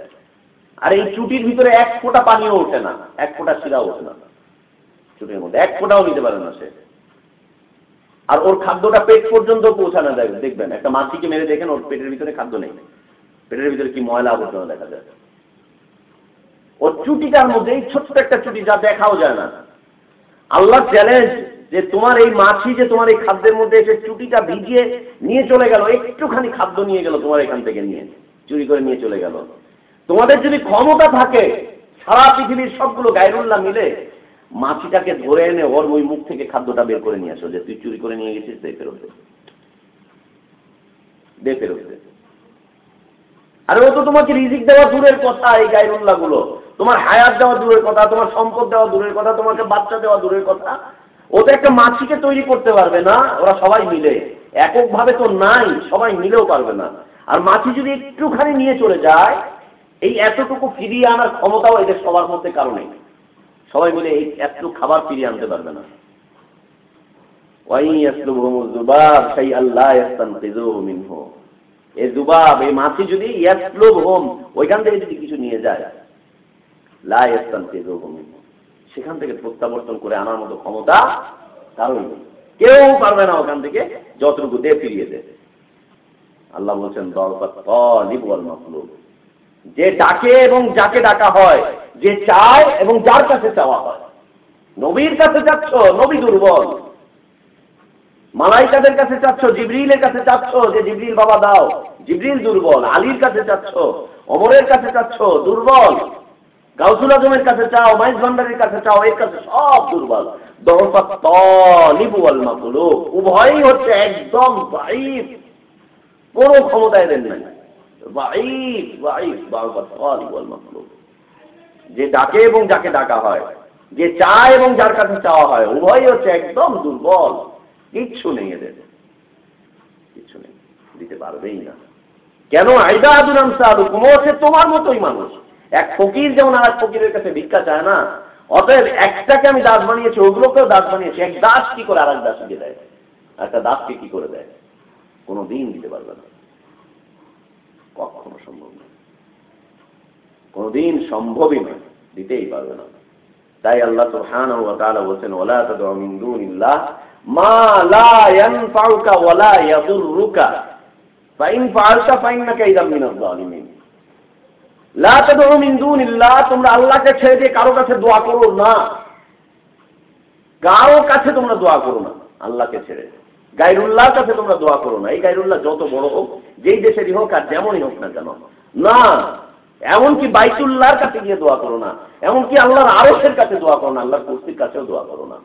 আর এই চুটির ভিতরে এক ফোঁটা পানিও ওঠে না, এক ফোঁটা শিরাও ওঠে না। চুটির মধ্যে এক ফোঁটাও নিতে পারে না সে। আর ওর খাদ্যটা পেট পর্যন্ত পৌঁছানো যায় দেখবেন, একটা মাছিকে মেরে দেখেন, ওর পেটের ভিতরে খাদ্য নেই। পেটের ভিতরে কি ময়লা আবর্জনা দেখা যায়। ওর চুটিটার মধ্যে, এই ছোট্ট একটা চুটি, যা দেখাও যায় না। আল্লাহ চ্যালেঞ্জ যে তোমার এই মাছি যে তোমার এই খাদ্যের মধ্যে এসে চুটিটা ভিজিয়ে নিয়ে চলে গেল, একটুখানি খাদ্য নিয়ে গেল তোমার এখান থেকে নিয়ে। চুরি করে নিয়ে চলে গেল। তোমাদের যদি ক্ষমতা থাকে, সারা পৃথিবীর সবগুলো গায়রুল্লাহ মিলে মাছিটাকে ধরে এনে ওর ওই মুখ থেকে খাদ্যটা বের করে নিয়ে আসো, যে তুই চুরি করে নিয়ে গেছিস, দে ফেরত দে। ফেরত। আরে ও তো তোমাকে রিজিক দেওয়া দূরের কথা, এই গাইরুল্লাহগুলো তোমার হায়াত দেওয়া দূরের কথা, তোমার সম্পদ দেওয়া দূরের কথা, তোমাকে বাচ্চা দেওয়া দূরের কথা ও তো একটা মাছিকে তৈরি করতে পারবে না, ওরা সবাই মিলে এককভাবে তো নাই, সবাই মিলেও পারবে না আর মাছি যদি একটুখানি নিয়ে চলে যায় এই এতটুকু ফিরিয়ে আনার ক্ষমতাও এদের সবার মধ্যে কারণে সবাই বলে, এই এতটুকু খাবার ফিরিয়ে আনতে পারবে না। যদি কিছু নিয়ে যায় সেখান থেকে প্রত্যাবর্তন করে আনার মতো ক্ষমতা কারণ কেউ পারবে না ওখান থেকে যতটুকু দে ফিরিয়ে দেবে আল্লাহ বলছেন মাকলুব যে ডাকে এবং যাকে ডাকা হয়, যে চায় এবং যার কাছে চাওয়া হয়। নবীর কাছে চাচ্ছ, নবী দুর্বল। মালাইকাদের কাছে চাচ্ছ, জিবরিলের কাছে চাচ্ছ, যে জিবরিল বাবা দাও, জিবরিল দুর্বল। আলীর কাছে চাচ্ছ অমরের কাছে চাচ্ছ, দুর্বল। গাউসুল আজমের কাছে চাও, মাইজ ভান্ডারের কাছে চাও, এর কাছে সব দুর্বল। উভয়ই হচ্ছে একদম কোনো ক্ষমতা এদের নাই। যে ডাকে এবং যাকে ডাকা হয়, যে চায় এবং যার কাছে চাওয়া হয়, উভয়ই হচ্ছে একদম দুর্বল। কিচ্ছু নেই এদের। কিচ্ছু নেই। দিতে পারবেই না। কেন? আইদা আদুরাম সাদু কুমো হচ্ছে তোমার মতোই মানুষ। এক ফকির যেমন আর ফকিরের কাছে ভিক্ষা চায় না, অতএব একটাকে আমি দাস বানিয়েছি, ওগুলোকেও দাস বানিয়েছি। এক দাস কি করে আর এক দাসকে দেয়? একটা দাসকে কি করে দেয়? কোনো দিন দিতে পারবে না। কখনো সম্ভব নয়। কোনদিন সম্ভবই নয়, দিতেই পারবে না। তাই আল্লাহ সুবহানাহু ওয়া তাআলা বলেন ওয়ালা তাদউ মিন ফাইন লা তোমরা আল্লাহকে ছেড়ে দিয়ে কাছে দোয়া না। কারও কাছে তোমরা দোয়া করো না, আল্লাহকে ছেড়ে গাইরুল্লাহর কাছে তোমরা দোয়া করো না। এই গাইরুল্লাহ যত বড় হোক, যেই দেশেরই হোক আর যেমনই হোক না কেন। না, এমনকি বাইতুল্লাহর কাছে গিয়ে দোয়া করো না। এমনকি আল্লাহর আরসের কাছে দোয়া করো না। আল্লাহর কুস্তির কাছেও দোয়া করো না।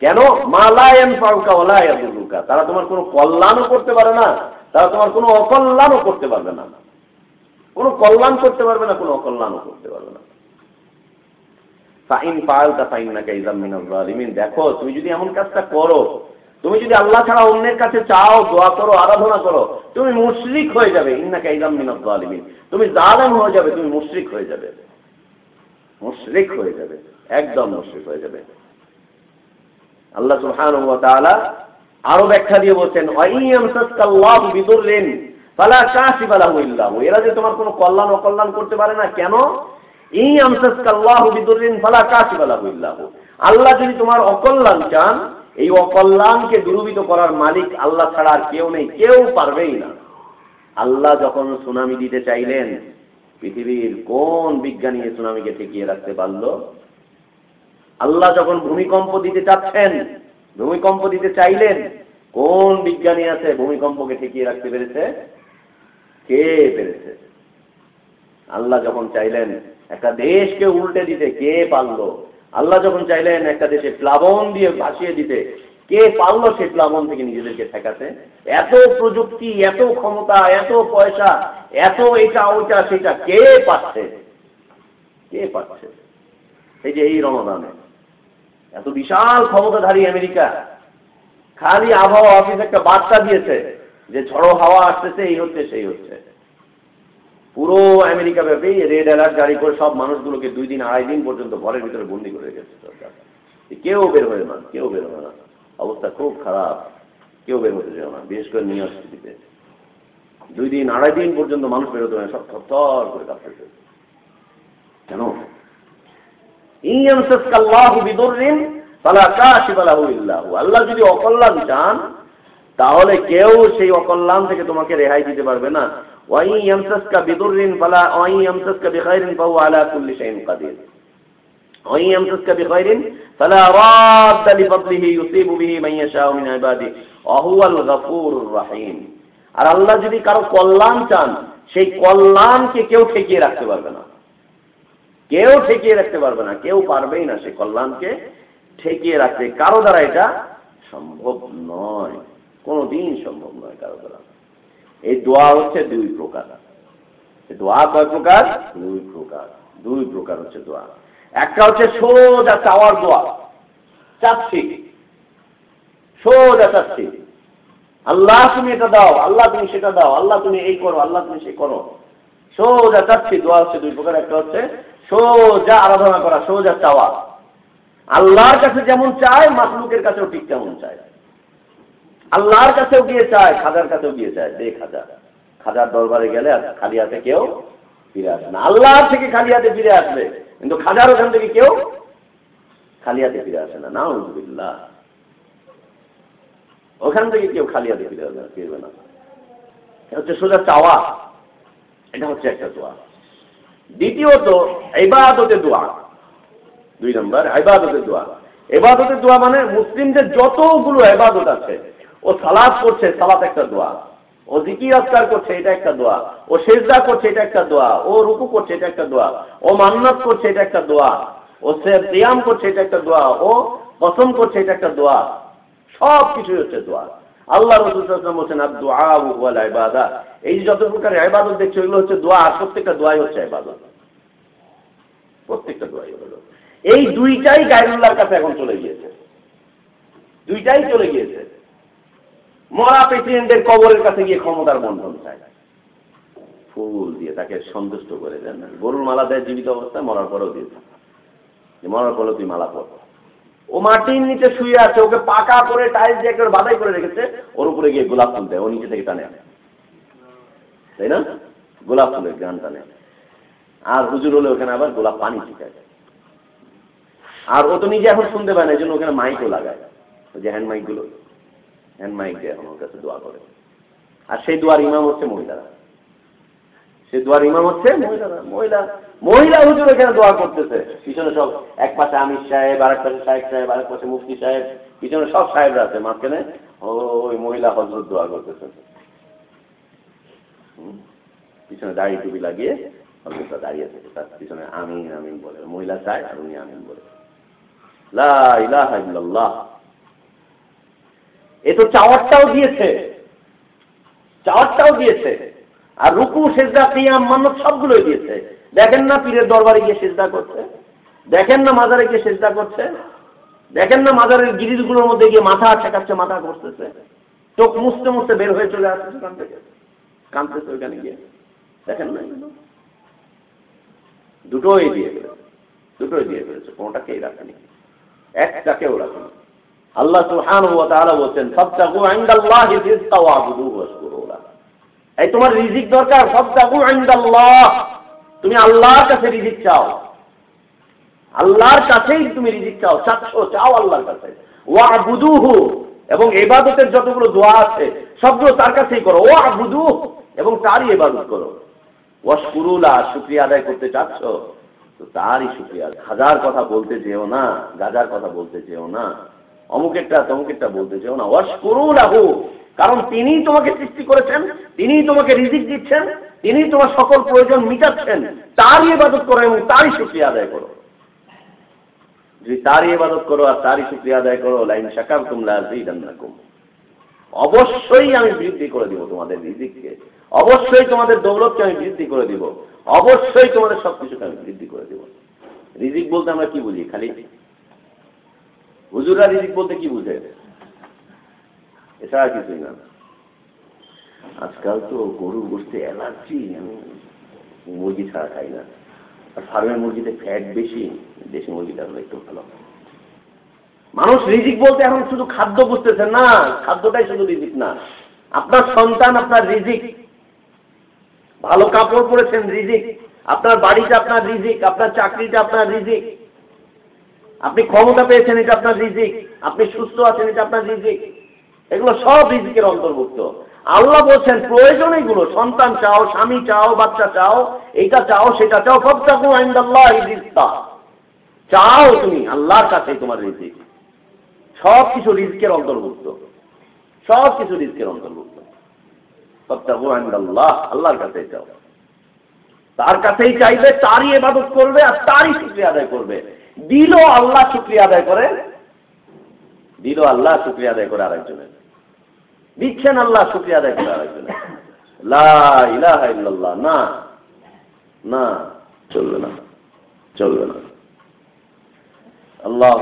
কেন? মা লা ইয়ানফাউকা ওয়া লা ইয়াদুরুকা। তারা তোমার কোনো কল্যাণও করতে পারে না। তারা তোমার কোনো অকল্যাণও করতে পারবে না। কোনো কল্যাণ করতে পারবে না, কোনো অকল্যাণও করতে পারবে না। ফাইন ফাআলতা ফাইন্নাকা ইযাম মিনাজ জালিমিন দেখো, তুমি যদি এমন কাজটা করো, তুমি যদি আল্লাহ ছাড়া অন্যের কাছে চাও, দোয়া করো, আরাধনা করো, তুমি মুশরিক হয়ে যাবে। ইন্নাকা ইযাম মিনাজ জালিমিন তুমি জালেম হয়ে যাবে, তুমি মুশরিক হয়ে যাবে। মুশরিক হয়ে যাবে, একদম মুশরিক হয়ে যাবে। আল্লাহ তাআলা আরও ব্যাখ্যা দিয়ে বলছেন ওয়াইয়ামসাসকাল্লাহু বিদুররিন, ফালা কাশিফা লাহু ইল্লাহু। এরা যে তোমার কোনো কল্যাণ, অকল্যাণ করতে পারে না। কেন? আল্লাহ যদি তোমার অকল্যাণ চান, এই অকল্যাণকে দূরীভূত করার মালিক আল্লাহ ছাড়া আর কেউ নেই, কেউ পারবেই না। আল্লাহ যখন সুনামি দিতে চাইলেন, পৃথিবীর কোন বিজ্ঞানী এই সুনামিকে ঠেকিয়ে রাখতে পারল? আল্লাহ যখন ভূমিকম্প দিতে চাচ্ছেন, ভূমিকম্প দিতে চাইলেন, কোন বিজ্ঞানী আছে ভূমিকম্পকে ঠেকিয়ে রাখতে পেরেছে? কে পেরেছে? আল্লাহ যখন চাইলেন, একটা দেশকে উল্টে দিতে কে পারল? আল্লাহ যখন চাইলেন, একটা দেশে প্লাবন দিয়ে ভাসিয়ে দিতে, কে পারল সেই প্লাবন থেকে নিজেদেরকে ঠেকাতে? এত প্রযুক্তি, এত ক্ষমতা, এত পয়সা, এত এটা ওইটা, সেটা কে পাচ্ছে? কে পাচ্ছে? এই যে এই রমদানে এত বিশাল ক্ষমতাধারী আমেরিকা। খালি আবহাওয়া অফিস একটা বার্তা দিয়েছে যে ঝড়ো হাওয়া আসতেছে, এই হচ্ছে, সেই হচ্ছে। পুরো আমেরিকা ব্যাপী রেড অ্যালার্ট জারি করে সব মানুষগুলোকে দুই দিন, আড়াই দিন পর্যন্ত ঘরের ভিতরে বন্দি করে রেখেছে সরকার। কেউ বের হয়ে না, কেউ বের হবে না। অবস্থা খুব খারাপ, কেউ বের হতে চায় না, বিশেষ করে নিউ ইয়র্ক সিটিতে। দুই দিন, আড়াই দিন পর্যন্ত মানুষ বেরোতে পারে সব থর করে কাঁপতেছে। কেন? আল্লাহ যদি অকল্যাণ চান, তাহলে কেউ সেই অকল্যাণ থেকে তোমাকে রেহাই দিতে পারবে না। ওয়াই ইয়ামসাসকা বিদুররিন ফালা ওয়াই ইয়ামসাসকা বিখাইরিন ফাহু আলা কুল্লি শাইইন কাদির ওয়াই ইয়ামসাসকা বিখাইরিন ফালা রাদ্দা লিফাদলিহি ইউসিবু বিহি মান ইয়াশাউ মিন ইবাদিহি ওয়া হুয়াল আর আল্লাহ যদি কারও কল্যাণ চান, সেই কল্যাণকে কেউ ঠেকিয়ে রাখতে পারবে না। কেউ ঠেকিয়ে রাখতে পারবে না। কেউ পারবেই না সে কল্যাণকে ঠেকিয়ে রাখতে। কারও দ্বারা এটা সম্ভব নয়। কোনোদিন সম্ভব নয় কারও দ্বারা। এই দোয়া হচ্ছে দুই প্রকার। দোয়া কয় প্রকার? দুই প্রকার। দুই প্রকার হচ্ছে দোয়া। একটা হচ্ছে সোজা চাওয়ার দোয়া। চাচ্ছি। সোজা চাচ্ছি। আল্লাহ তুমি এটা দাও, আল্লাহ তুমি সেটা দাও, আল্লাহ তুমি এই করো, আল্লাহ তুমি সে করো। সোজা চাচ্ছি, দোয়া হচ্ছে দুই প্রকার। একটা হচ্ছে সোজা আরাধনা করা, সোজা চাওয়া। আল্লাহর কাছে যেমন চায় মাসলুকের কাছেও ঠিক তেমন চায়। আল্লাহর কাছেও গিয়ে চায়, খাজার কাছেও গিয়ে চায়। দে খাজা। খাজার দরবারে গেলে খালি হাতে কেউ ফিরে আসবে না। আল্লাহর থেকে খালি হাতে ফিরে আসবে, কিন্তু খাজার ওখান থেকে কেউ খালি হাতে ফিরে আসে না। নাউজুবিল্লাহ। ওখান থেকে কেউ খালি হাতে ফিরে আসবে ফিরবে না। হচ্ছে সোজা চাওয়া। এটা হচ্ছে একটা দোয়া। দ্বিতীয়ত ইবাদতের দোয়া। দুই নম্বর ইবাদতের দোয়া। এবাদতের দোয়া মানে মুসলিমদের যতগুলো এবাদত আছে ও সালাদ করছে, সালাত একটা দোয়া। ও জিকির আজকার করছে, এটা একটা দোয়া। ও সেজদা করছে, এটা একটা দোয়া। ও রুকু করছে, এটা একটা দোয়া। ও মান্নাত করছে, এটা একটা দোয়া। ও ব্যায়াম করছে, এটা একটা দোয়া। ও পছন্দ করছে, এটা একটা দোয়া। সব কিছুই হচ্ছে দোয়া। আল্লাহ বলছেন আর দোয়া এই যে যত প্রকার ইবাদত দেখছে এগুলো হচ্ছে দোয়া, আর প্রত্যেকটা দোয়াই হচ্ছে ইবাদত। প্রত্যেকটা দোয়াই হলো। এই দুইটাই গায়রুল্লাহর কাছে এখন চলে গিয়েছে। দুইটাই চলে গিয়েছে। মরা প্রেসিডেন্টের কবরের কাছে গিয়ে ক্ষমতার বন্ধন চায়। ফুল দিয়ে তাকে সন্তুষ্ট করে দেন। গরুর মালা দেয়, জীবিত অবস্থায় মরার পরেও দিয়েছে যে মরার পরেও তুই মালা পর। ও মাটির নিচে শুয়ে আছে, ওকে পাকা করে টাইলস দিয়ে একেবারে বাধাই করে রেখেছে, ওর উপরে গিয়ে গোলাপ ফুল দেয়, ও নিচে থেকে টানে। তাই না? গোলাপ ফুলের গান টানে। আর হুজুর হলে ওখানে আবার গোলাপ পানি শিখায় আর ও তো নিজে এখন শুনতে পায় না, এই জন্য ওখানে মাইকও লাগায়। যে হ্যান্ড মাইকগুলো। হ্যান্ড মাইক দিয়ে ওর কাছে দোয়া করে। আর সেই দোয়ার ইমাম হচ্ছে মহিলারা সেই দোয়ার ইমাম হচ্ছে মহিলারা মহিলা মহিলা হুজুর এখানে দোয়া করতেছে। পিছনে সব এক পাশে আমির সাহেব আর পাশে শাহেক সাহেব আর পাশে মুফতি সাহেব, পিছনে সব সাহেবরা আছে। মাঝখানে ওই মহিলা হজরত দোয়া করতেছে। পিছনে দাড়ি টুপি লাগিয়ে দাঁড়িয়ে থাকে। তার পিছনে আমিন আমিন বলে। মহিলা চায় আর উনি আমিন বলে। লা ইলাহা ইল্লাল্লাহ। এ তো চাওয়ারটাও দিয়েছে। চাওয়ারটাও দিয়েছে। আর রুকু, সেজদা, কিয়াম, মান্নত সবগুলোই দিয়েছে। দেখেন না পীরের দরবারে গিয়ে সেজদা করছে? দেখেন না মাজারে গিয়ে সেজদা করছে? দেখেন না মাজারের গিরিজগুলোর মধ্যে গিয়ে মাথা ঠেকাচ্ছে, মাথা করতেছে চোখ মুছতে মুছতে বের হয়ে চলে আসছে সেখান থেকে। ওইখানে গিয়ে। দেখেন না? দুটোই দিয়ে ফেলেছে। দুটোই দিয়ে ফেলেছে। কোনোটাকেই রাখেনি। একটাকেও রাখেনি। আল্লাহ ওয়া তাআলা বলছেন, ফাবতাগু ইনদাল্লাহি রিজকা ওয়াবুদুহু ওয়াশকুরু লাহ। এই তোমার রিজিক দরকার, ফাবতাগু ইনদাল্লাহ। তুমি আল্লাহর কাছে রিজিক চাও। আল্লাহর কাছেই তুমি রিজিক চাও, চাচ্ছ, চাও আল্লাহর কাছে। ওয়াবুদুহু এবং ইবাদতের যতগুলো দোয়া আছে, সবগুলো তার কাছেই করো। ও ওয়াবুদুহু এবং তারই ইবাদত করো। ওয়াশকুরুলা শুকরিয়া আদায় করতে চাচ্ছ, তো তারই শুক্রিয়া। হাজার কথা বলতে যেও না, গাজার কথা বলতে যেও না। অমুকেরটা তমুকেরটা বলতে যেও না। ওয়াশ ওয়াশকুরুলাহু কারণ তিনিই তোমাকে সৃষ্টি করেছেন, তিনিই তোমাকে রিজিক দিচ্ছেন, তিনিই তোমার সকল প্রয়োজন মিটাচ্ছেন। তারই ইবাদত করো এবং তারই শুক্রিয়া আদায় করো। যদি তারই ইবাদত করো আর তারই শুক্রিয়া আদায় করো, লাইন শাকার জিদান্নাকুম অবশ্যই আমি বৃদ্ধি করে দিব তোমাদের রিজিককে। অবশ্যই তোমাদের দৌলতকে আমি বৃদ্ধি করে দিব। অবশ্যই তোমাদের সবকিছুকে আমি বৃদ্ধি করে দিব। রিজিক বলতে আমরা কি বুঝি? খালি হুজুরা রিজিক বলতে কি বুঝে এছাড়া কিছুই না। আজকাল তো গরু গোষ্ঠে অ্যালার্জি আমি মুরগি ছাড়া খাই না। আর ফার্মের মুরগিতে ফ্যাট বেশি, দেশি মুরগিটা হলো একটু ভালো। মানুষ রিজিক বলতে এখন শুধু খাদ্য বুঝতেছে না, খাদ্যটাই শুধু রিজিক না। আপনার সন্তান, আপনার রিজিক। ভালো কাপড় পরেছেন, রিজিক। আপনার বাড়িটা আপনার রিজিক, আপনার চাকরিটা আপনার রিজিক। আপনি ক্ষমতা পেয়েছেন, এটা আপনার রিজিক। আপনি সুস্থ আছেন, এটা আপনার রিজিক। এগুলো সব রিজিকের অন্তর্ভুক্ত। আল্লাহ বলছেন, প্রয়োজন এগুলো, সন্তান চাও, স্বামী চাও, বাচ্চা চাও এটা চাও, সেটা চাও সব চাকু আইন্দাল্লাহ চাও তুমি, আল্লাহর কাছে তোমার রিজিক। সব কিছু রিজিকের অন্তর্ভুক্ত। সব কিছু রিজিকের অন্তর্ভুক্ত। সব চাকু আইন্দাল্লাহ, আল্লাহর কাছে চাও। তার কাছেই চাইবে, তারই এবাদত করবে আর তারই শুক্রিয়া আদায় করবে। দিলও আল্লাহ শুক্রিয়া আদায় করে, দিলও আল্লাহ শুক্রিয়া আদায় করে আরেকজনের। দিচ্ছেন আল্লাহ শুক্রিয়া আদায় করে আরেকজনের। না না, চলবে না চলবে না। আল্লাহ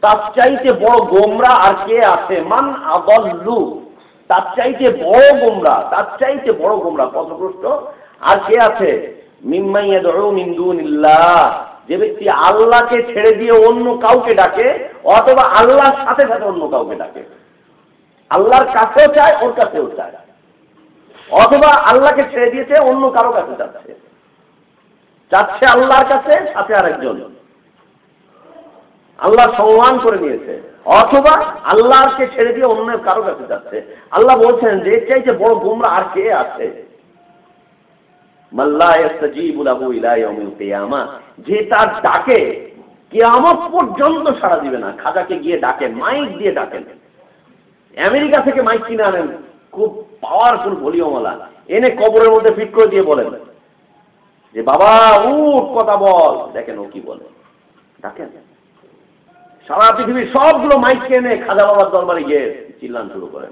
তার চাইতে বড় গোমরা আর কে আছে? মান আদাল্লু। তার চাইতে বড় গোমরা, তার চাইতে বড় গোমরা পথভ্রষ্ট আর কে আছে? যে ব্যক্তি আল্লাহকে ছেড়ে দিয়ে অন্য কাউকে ডাকে, অথবা আল্লাহর সাথে সাথে অন্য কাউকে ডাকে। আল্লাহর কাছেও চায়, ওর কাছেও চায়। অথবা আল্লাহকে ছেড়ে দিয়েছে, অন্য কারও কাছে যাচ্ছে। যাচ্ছে আল্লাহর কাছে, সাথে আরেকজন। আল্লাহ সম্মান করে নিয়েছে অথবা আল্লাহকে ছেড়ে দিয়ে অন্য কারও কাছে যাচ্ছে। আল্লাহ বলছেন যে চাইছে বড় গুমরা আর কে আছে? যে তার ডাকে, কেয়ামত পর্যন্ত সাড়া দিবে না। খাজাকে গিয়ে ডাকে, মাইক দিয়ে ডাকেন আমেরিকা থেকে মাইক কিনে আনেন। খুব পাওয়ারফুল ভলিউমওয়ালা। এনে কবরের মধ্যে ফিট করে দিয়ে বলেন যে বাবা, উঠ, কথা বল। দেখেন ও কি বলে। ডাকেন। সারা পৃথিবীর সবগুলো মাইক কেনে খাজা বাবার দরবারে গিয়ে চিল্লান শুরু করেন।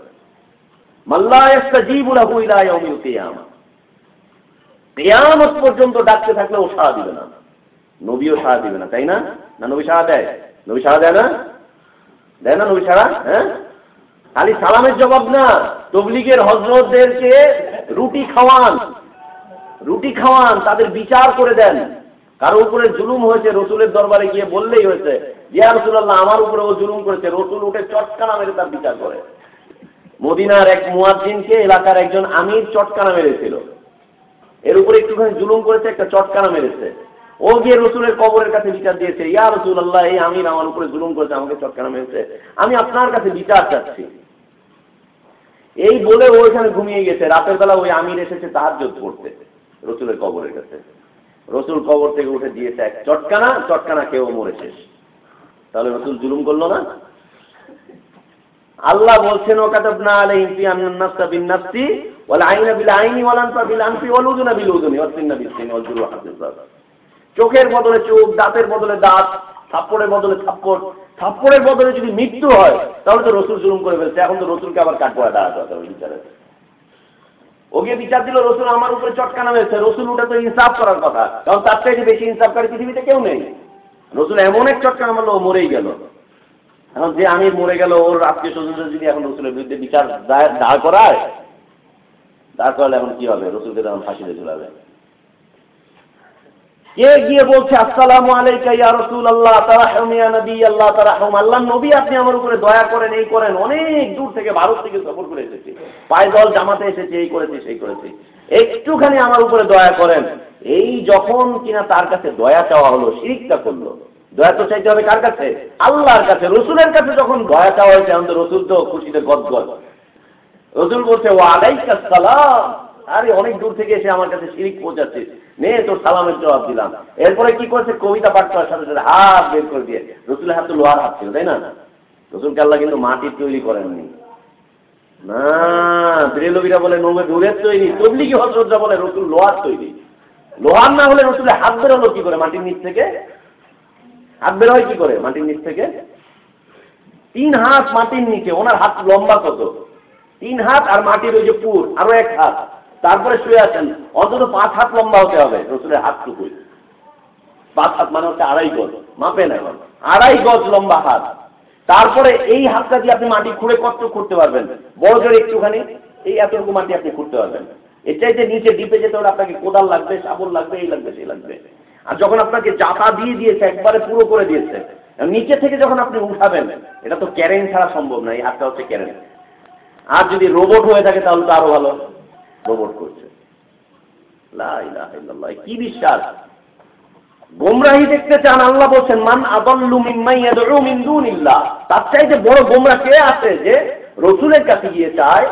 কেয়ামত পর্যন্ত ডাকতে থাকলে ও সাড়া দিবে না। নবীও সাড়া দিবে না, তাই না? না নবী সাড়া দেয়? নবী সাড়া দেয় না? দেয় না নবী সাড়া? হ্যাঁ? খালি সালামের জবাব না। তবলিগের হজরতদেরকে রুটি খাওয়ান। রুটি খাওয়ান, তাদের বিচার করে দেন। কারও উপরে জুলুম হয়েছে, রসুলের দরবারে গিয়ে বললেই হয়েছে জিয়া রসুল্লাহ আমার উপরে ও জুলুম করেছে, রসুল উঠে চটকানা মেরে তার বিচার করে। মদিনার এক মুয়াজ্জিনকে এলাকার একজন আমির চটকানা মেরেছিল এর উপরে একটুখানি জুলুম করেছে, একটা চটকানা মেরেছে ও গিয়ে রসুলের কবরের কাছে বিচার দিয়েছে, ইয়া রসুল আল্লাহ এই আমির আমার উপরে জুলুম করেছে, আমাকে চটকানা মেরেছে আমি আপনার কাছে বিচার চাচ্ছি। এই বলে ও এখানে ঘুমিয়ে গেছে। রাতের বেলা ওই আমির এসেছে তাহার যোধ করতে রসুলের কবরের কাছে। রসুল কবর থেকে উঠে দিয়েছে এক চটকানা চটকানা কেউ মরে শেষ। তাহলে রসুল জুলুম করল না? আল্লাহ বলছেন ও কাতাবনা আলাইহিম ফি আন্নাসা বিন নাফসি ওয়াল আইনা বিল আইনি ওয়াল আনফা বিল আনফি ওয়াল উযুনা বিল উযুনি ওয়াস সিন্না বিস সিন্নি ওয়াল বিল চোখের বদলে চোখ, দাঁতের বদলে দাঁত, থাপ্পড়ের বদলে থাপ্পড়। থাপ্পড়ের বদলে যদি মৃত্যু হয়, তাহলে তো রসুল জুলুম করে ফেলছে। এখন তো রসুলকে আবার কাট পড়া দাঁড়াতে হবে বিচারে ওকে বিচার দিল, রসুল আমার উপরে চটকা নামেছে, রসুল ওটা তো ইনসাফ করার কথা। কারণ তার চাইতে বেশি ইনসাফকারী পৃথিবীতে কেউ নেই। রসুল এমন এক চটকা নামালো, ও মরেই গেল। এখন যে আমি মরে গেল, ওর আত্মীয় স্বজনদের যদি এখন রসুলের বিরুদ্ধে বিচার দাঁড় করায়, দাঁড় করালে এখন কি হবে? রসুলকে তখন ফাঁসিতে ঝুলাবে। কে গিয়ে বলছে, আসসালামু আলাইকা ইয়া রাসূলুল্লাহ, তারাহম ইয়া নবী আল্লাহ তারাহম আল্লাহ। নবী আপনি আমার উপরে দয়া করেন, এই করেন। অনেক দূর থেকে ভারত থেকে সফর করে এসেছি। পায়দল জামাতে এসেছে, এই করেছি, সেই করেছি। একটুখানি আমার উপরে দয়া করেন। এই যখন কিনা তার কাছে দয়া চাওয়া হলো, শিরিকটা করল। দয়া তো চাইতে হবে কার কাছে? আল্লাহর কাছে। রসুলের কাছে যখন দয়া চাওয়া হয়েছে তো রসুল তো খুশিতে গদগদ। রসুল বলছে ও আলাইকা সালাম। আরে অনেক দূর থেকে এসে আমার কাছে শিরিক পৌঁছাচ্ছে। নে, তোর সালামের জবাব দিলাম। এরপরে কি করেছে? কবিতা পাঠ করার সাথে সাথে হাত বের করে দিয়ে, রসুলের হাত তো লোহার হাত ছিল, তাই না? রসুলকে আল্লাহ কিন্তু মাটির তৈরি করেননি। না বলে নোমে দূরের তৈরি, তবলিগি হজরতরা বলে, রসুল লোহার তৈরি। লোহার না হলে রসুলের হাত বের হলো কি করে? মাটির নিচ থেকে? হাত বের হয় কি করে? মাটির নিচ থেকে? তিন হাত মাটির নিচে, ওনার হাত লম্বা কত? তিন হাত আর মাটির ওই যে পুর, আরও এক হাত। তারপরে শুয়ে আছেন। অন্তত পাঁচ হাত লম্বা হতে হবে। রসুলের হাতটুকুই। পাঁচ হাত মানে হচ্ছে আড়াই গজ। মাপে না আড়াই গজ লম্বা হাত। তারপরে এই হাতটা দিয়ে আপনি মাটি খুঁড়ে কত খুঁড়তে পারবেন? বড় জোরে একটুখানি। এই এতটুকু মাটি আপনি খুঁড়তে পারবেন। এটাই যে নিচে ডিপে যেতে হলে আপনাকে কোদাল লাগবে শাবল লাগবে, এই লাগবে, সেই লাগবে। আর যখন আপনাকে জাতা দিয়ে দিয়েছে, একবারে পুরো করে দিয়েছে, নিচে থেকে যখন আপনি উঠাবেন, এটা তো ক্যারেন ছাড়া সম্ভব না, এই হাতটা হচ্ছে ক্যারেন। আর যদি রোবট হয়ে থাকে, তাহলে তো আরও ভালো। রোবট করছে। কি বিশ্বাস? গোমরাহি দেখতে চান, আল্লাহ বলছেন, মান আদল্লু তার চাইতে বড় গোমরা কে আছে যে রসুলের কাছে গিয়ে চায়,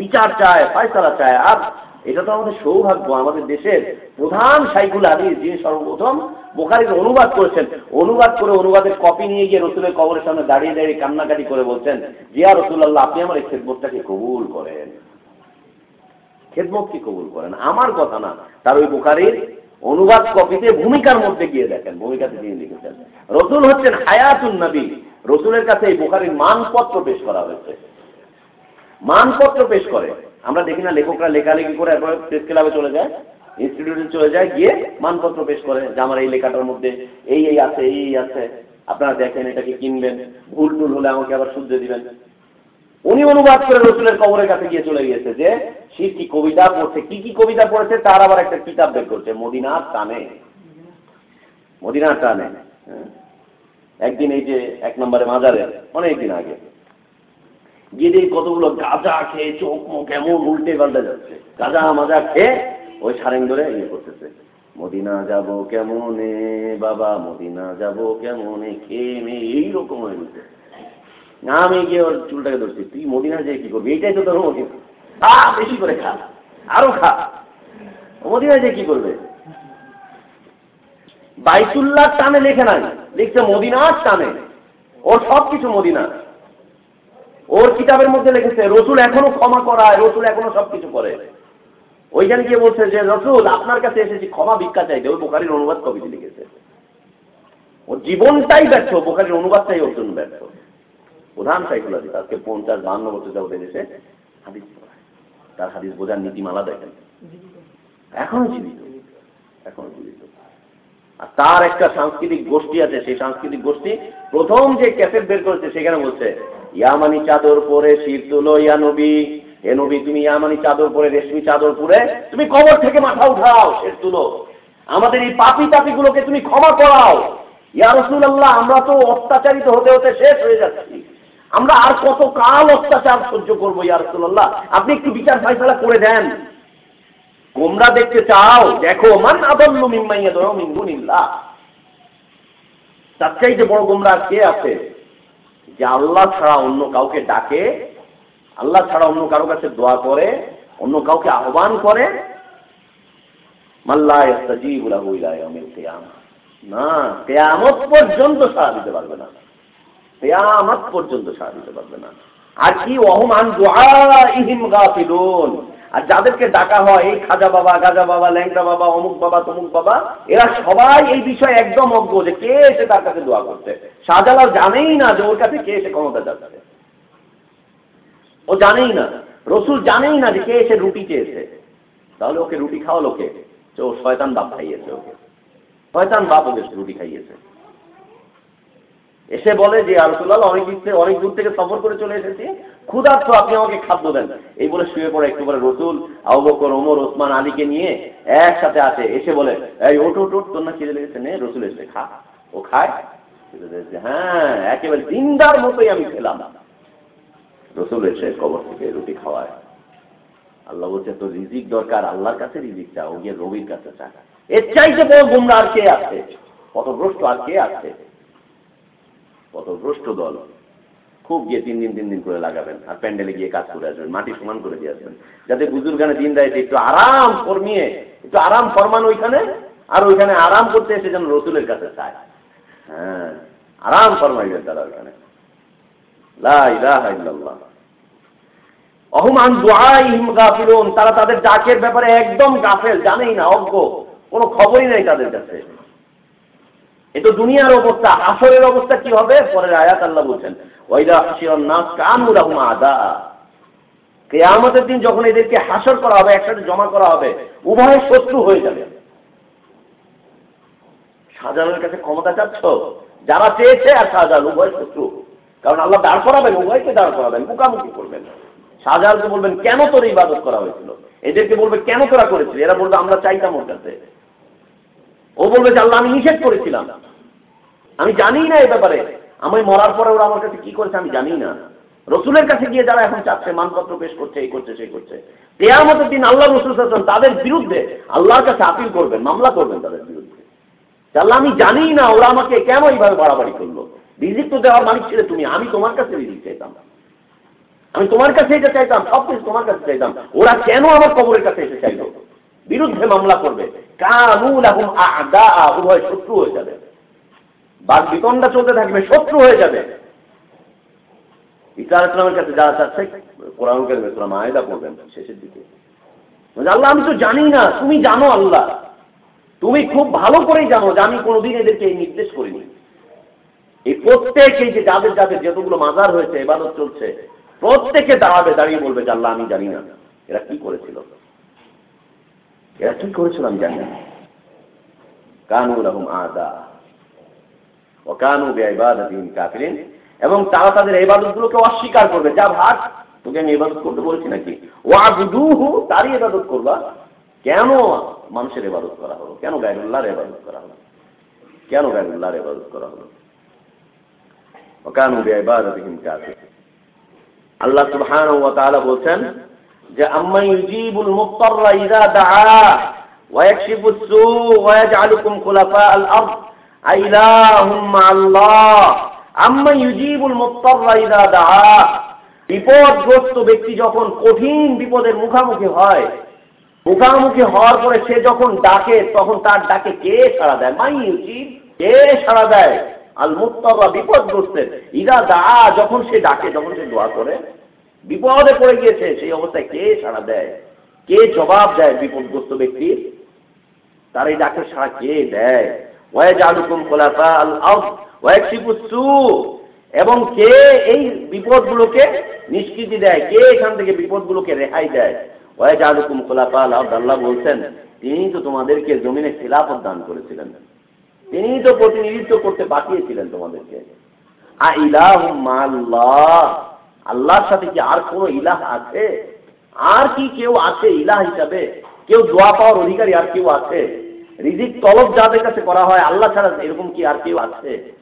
বিচার চায়, ফয়সালা চায়? আর এটা তো আমাদের সৌভাগ্য, আমাদের দেশের প্রধান সাইকুল হাদিস, যিনি সর্বপ্রথম বোখারির অনুবাদ করেছেন, অনুবাদ করে অনুবাদের কপি নিয়ে গিয়ে রসুলের কবরের সামনে দাঁড়িয়ে দাঁড়িয়ে কান্নাকাটি করে বলছেন, জিয়া রসুল্লাহ আপনি আমার এই খেদমতটাকে কবুল করেন। খেদমত কি কবুল করেন? আমার কথা না। তার ওই বোখারির অনুবাদ কপিতে ভূমিকার মধ্যে গিয়ে দেখেন, ভূমিকাতে তিনি লিখেছেন। রসুল হচ্ছেন হায়াতুন নবী। রসুলের কাছে এই বোখারির মানপত্র পেশ করা হয়েছে। মানপত্র পেশ করে। আমরা দেখি না লেখকরা লেখালেখি করে একবার প্রেস ক্লাবে চলে যায় ইনস্টিটিউটে চলে যায়, গিয়ে মানপত্র পেশ করে যে আমার এই লেখাটার মধ্যে এই এই আছে, এই এই আছে। আপনারা দেখেন এটাকে কিনবেন? ভুল টুল হলে আমাকে আবার শুদ্ধ দিবেন। উনি অনুবাদ করে রসুলের কবরের কাছে গিয়ে চলে গিয়েছে যে সে কি কবিতা পড়ছে? কি কি কবিতা পড়েছে তার আবার একটা কিতাব বের করছে। মদিনার টানে। মদিনার টানে। হ্যাঁ। একদিন এই যে এক নম্বরে মাজারে অনেকদিন আগে, গিয়ে কতগুলো গাঁজা খেয়ে চোখ মুখ এমন উল্টে পাল্টে যাচ্ছে। গাঁজা মাজা খেয়ে ওই সারেং ধরে ইয়ে করতেছে। মদিনা যাব কেমনে, বাবা, মদিনা যাব কেমনে, খেয়ে মেয়ে এইরকম হয়ে গেছে আমি গিয়ে ওর চুলটাকে ধরছি। তুই মদিনা যেয়ে কি করবি? এইটাই তো তোর মদিনা খা বেশি করে খা, আরও খা। মদিনা যেয়ে কি করবে? বাইতুল্লাহ টানে লেখে নাই, লিখছে মদিনার টানে। ওর সব কিছু মদিনা ওর কিতাবের মধ্যে লিখেছে, রসুল এখনও ক্ষমা করায়, রসুল এখনও সবকিছু করে। ওইখানে গিয়ে বলছে যে, রসুল, আপনার কাছে এসেছি, ক্ষমা ভিক্ষা চাইতে। ওই বোখারির অনুবাদ কবিতা লিখেছে। ওর জীবনটাই ব্যর্থ, বোখারির অনুবাদটাই ওর জন্য ব্যর্থ। প্রধান সাইকোলজি আজকে পঞ্চাশ বান্ন বছর যাবত দেশে হাদিস তার হাদিস বোঝার নীতিমালা দেখেন এখনও। জীবিত। এখনও জীবিত। আর তার একটা সাংস্কৃতিক গোষ্ঠী আছে, সেই সাংস্কৃতিক গোষ্ঠী প্রথম যে ক্যাসেট বের করেছে, সেখানে বলছে ইয়ামানি চাদর পরে শির তুলো, ইয়া নবী। এ নবী, তুমি ইয়ামানি চাদর পরে, রেশমি চাদর পরে, তুমি কবর থেকে মাথা উঠাও, শের তুলো। আমাদের এই পাপি তাপিগুলোকে তুমি ক্ষমা করাও। ইয়া রসুল্লাহ আমরা তো অত্যাচারিত হতে হতে শেষ হয়ে যাচ্ছি। আমরা আর কত কাল অত্যাচার সহ্য করব, ইয়া রসুল্লাহ আপনি একটু বিচার ফাইসলা করে দেন। গোমরা দেখতে চাও, দেখো, মান আদল্লু মিম্মাইয়া ধরো মিঙ্গুনিল্লাহ তার চাইতে বড় গোমরা কে আছে? যে আল্লাহ ছাড়া অন্য কাউকে ডাকে, আল্লাহ ছাড়া অন্য কারও কাছে দোয়া করে, অন্য কাউকে আহ্বান করে। না, কেয়ামত পর্যন্ত সাড়া দিতে পারবে না। কেয়ামত পর্যন্ত সাড়া দিতে পারবে না। আর কি অহমান আর যাদেরকে ডাকা হয়, এই খাজা বাবা, গাজা বাবা, ল্যাংটা বাবা, অমুক বাবা, তমুক বাবা, এরা সবাই এই বিষয়ে একদম অজ্ঞ যে কে এসে তার কাছে দোয়া করছে। শাহজালাল জানেই না যে ওর কাছে কে এসে ক্ষমতা যাচ্ছে। ও জানেই না। রসুল জানেই না যে কে এসে রুটি চেয়েছে। তাহলে ওকে রুটি খাওয়ালো কে? যে ও শয়তান বাপ খাইয়েছে ওকে। শয়তান বাপ ওকে রুটি খাইয়েছে। এসে বলে যে আরসুল্লাহ অনেক থেকে অনেক দূর থেকে সফর করে চলে এসেছি। ক্ষুধার্থ আপনি আমাকে খাদ্য দেন। এই বলে শুয়ে পড়ে একটু পরে রসুল আবকর ওমর, ওসমান, আলীকে নিয়ে একসাথে আসে। এসে বলে, এই ওট ওট ওট তোর না খিদে লেগেছে নে, রসুল এসে খা। ও খায়। হ্যাঁ একেবারে দিনদার মতোই আমি খেলাম। রসুল এসে কবর থেকে রুটি খাওয়ায়। আল্লাহ বলছে, তোর রিজিক দরকার, আল্লাহর কাছে রিজিক চা ও গিয়ে রবির কাছে চা এর চাইতে বড় গুমরা আর কে আছে? কত ভ্রষ্ট আর কে আছে? কত ভ্রষ্ট দল। খুব গিয়ে তিন দিন তিন দিন করে লাগাবেন আর প্যান্ডেলে গিয়ে কাজ করে আসবেন, মাটি সমান করে দিয়ে আসবেন। যাতে বুজুর্গানে দিন দেয় একটু আরাম ফরমিয়ে একটু আরাম ফরমান ওইখানে, আর ওইখানে আরাম করতে এসে যেন রসুলের কাছে চায়। হ্যাঁ আরাম ফরমাইবেন তারা ওইখানে। তারা তাদের ডাকের ব্যাপারে একদম গাফেল, জানেই না, অজ্ঞ। কোনো খবরই নাই তাদের কাছে। এ তো দুনিয়ার অবস্থা, আসরের অবস্থা কি হবে? পরের আয়াত আল্লাহ বলছেন কিয়ামতের দিন যখন এদেরকে হাসর করা হবে, একসাথে জমা করা হবে, উভয় শত্রু হয়ে যাবে। শাহজাহানের কাছে ক্ষমতা চাচ্ছ? যারা চেয়েছে আর শাহজাহান উভয় শত্রু। কারণ আল্লাহ দাঁড় করাবেন, উভয়কে দাঁড় করাবেন, মুখামুখি করবেন। শাহজাহানকে বলবেন, কেন তোর ইবাদত করা হয়েছিল? এদেরকে বলবে, কেন তোরা করেছিলি? এরা বলবে, আমরা চাইতাম ওর কাছে। ও বলবে যে আল্লাহ, আমি নিষেধ করেছিলাম। আমি জানি না এই ব্যাপারে। আমি মরার পরে ওরা আমার কাছে কি করেছে আমি জানি না। রসুলের কাছে গিয়ে যারা এখন চাচ্ছে, মানপত্র পেশ করছে, এই করছে, সেই করছে। কেয়ামতের দিন আল্লাহ রসুল তাদের বিরুদ্ধে আল্লাহর কাছে আপিল করবেন, মামলা করবেন তাদের বিরুদ্ধে। আল্লাহ, আমি জানি না ওরা আমাকে কেন এইভাবে বাড়াবাড়ি করল। রিজিক তো দেওয়ার মালিক ছিলে তুমি, আমি তোমার কাছে রিজিক চাইতাম। আমি তোমার কাছে এটা চাইতাম, সব কিছু তোমার কাছে চাইতাম। ওরা কেন আমার কবরের কাছে এসে চাইলো? বিরুদ্ধে মামলা করবে। কানুল এখন আদা উভয় শত্রু হয়ে যাবে। বাদ বিতণ্ডা চলতে থাকবে, শত্রু হয়ে যাবে। ইসা ইসলামের কাছে যারা চাচ্ছে, কোরআন কারিমে তোরা মায়েদা করবেন শেষের দিকে। আল্লাহ, আমি তো জানি না, তুমি জানো আল্লাহ। তুমি খুব ভালো করেই জানো যে আমি কোনোদিন এদেরকে এই নির্দেশ করিনি। এই প্রত্যেক এই যে যাদের যাদের যতগুলো মাজার হয়েছে, এবাদত চলছে, প্রত্যেকে দাঁড়াবে, দাঁড়িয়ে বলবে যে, আল্লাহ, আমি জানি না। এরা কি করেছিল? এরা কি করেছিল আমি জানি কানু রহম আদা। ও কানু বেআবাদিন কাফিরিন। এবং তারা তাদের ইবাদত গুলোকে অস্বীকার করবে। যা ভাগ, তোকে আমি ইবাদত করতে বলছি নাকি? ওয়াবুদুহু, তারই ইবাদত করবা। কেন মানুষের ইবাদত করা হলো? কেন গায়রুল্লাহর ইবাদত করা হলো? কেন গায়রুল্লাহর ইবাদত করা হলো? ওকানু বিইবাদাতিহিম কাফির আল্লাহ সুবহানাহু ওয়া তাআলা বলছেন যে আম্মা ইউজিবুল মুত্তাররা ইযা দাআ ওয়া ইয়াকশিফু সু ওয়া ইয়াজআলুকুম খুলাফাআল আরদ আইলাহুম মা আল্লাহ আম্মা ইউজিবুল মুত্তাররা ইযা দাআ বিপদগ্রস্ত ব্যক্তি যখন কঠিন বিপদের মুখামুখি হয়, মুখামুখি হওয়ার পরে সে যখন ডাকে, তখন তার ডাকে কে সাড়া দেয়? মাই উচিত কে সাড়া দেয়? আল মুক্তবা বিপদগ্রস্তের। ইরা দা যখন সে ডাকে যখন সে দোয়া করে। বিপদে পড়ে গিয়েছে, সেই অবস্থায় কে সাড়া দেয়? কে জবাব দেয় বিপদগ্রস্ত ব্যক্তির? তার এই ডাকে সাড়া কে দেয়? ওয়াজ আলুকুম খোলাফা এবং কে এই বিপদগুলোকে নিষ্কৃতি দেয়? কে এখান থেকে বিপদগুলোকে রেহাই দেয়? ওয়াজ আলুকুম খোলাফা আল আল্লাহ বলছেন, তিনি তো তোমাদেরকে জমিনে খিলাফত দান করেছিলেন। তিনি তো প্রতিনিধিত্ব করতে পাঠিয়েছিলেন তোমাদেরকে। আ আল্লাহর সাথে কি আর কোনো ইলাহ আছে? আর কি কেউ আছে ইলাহ হিসাবে? কেউ দোয়া পাওয়ার অধিকারী আর কেউ আছে? রিজিক তলব যাদের কাছে করা হয়, আল্লাহ ছাড়া এরকম কি আর কেউ আছে?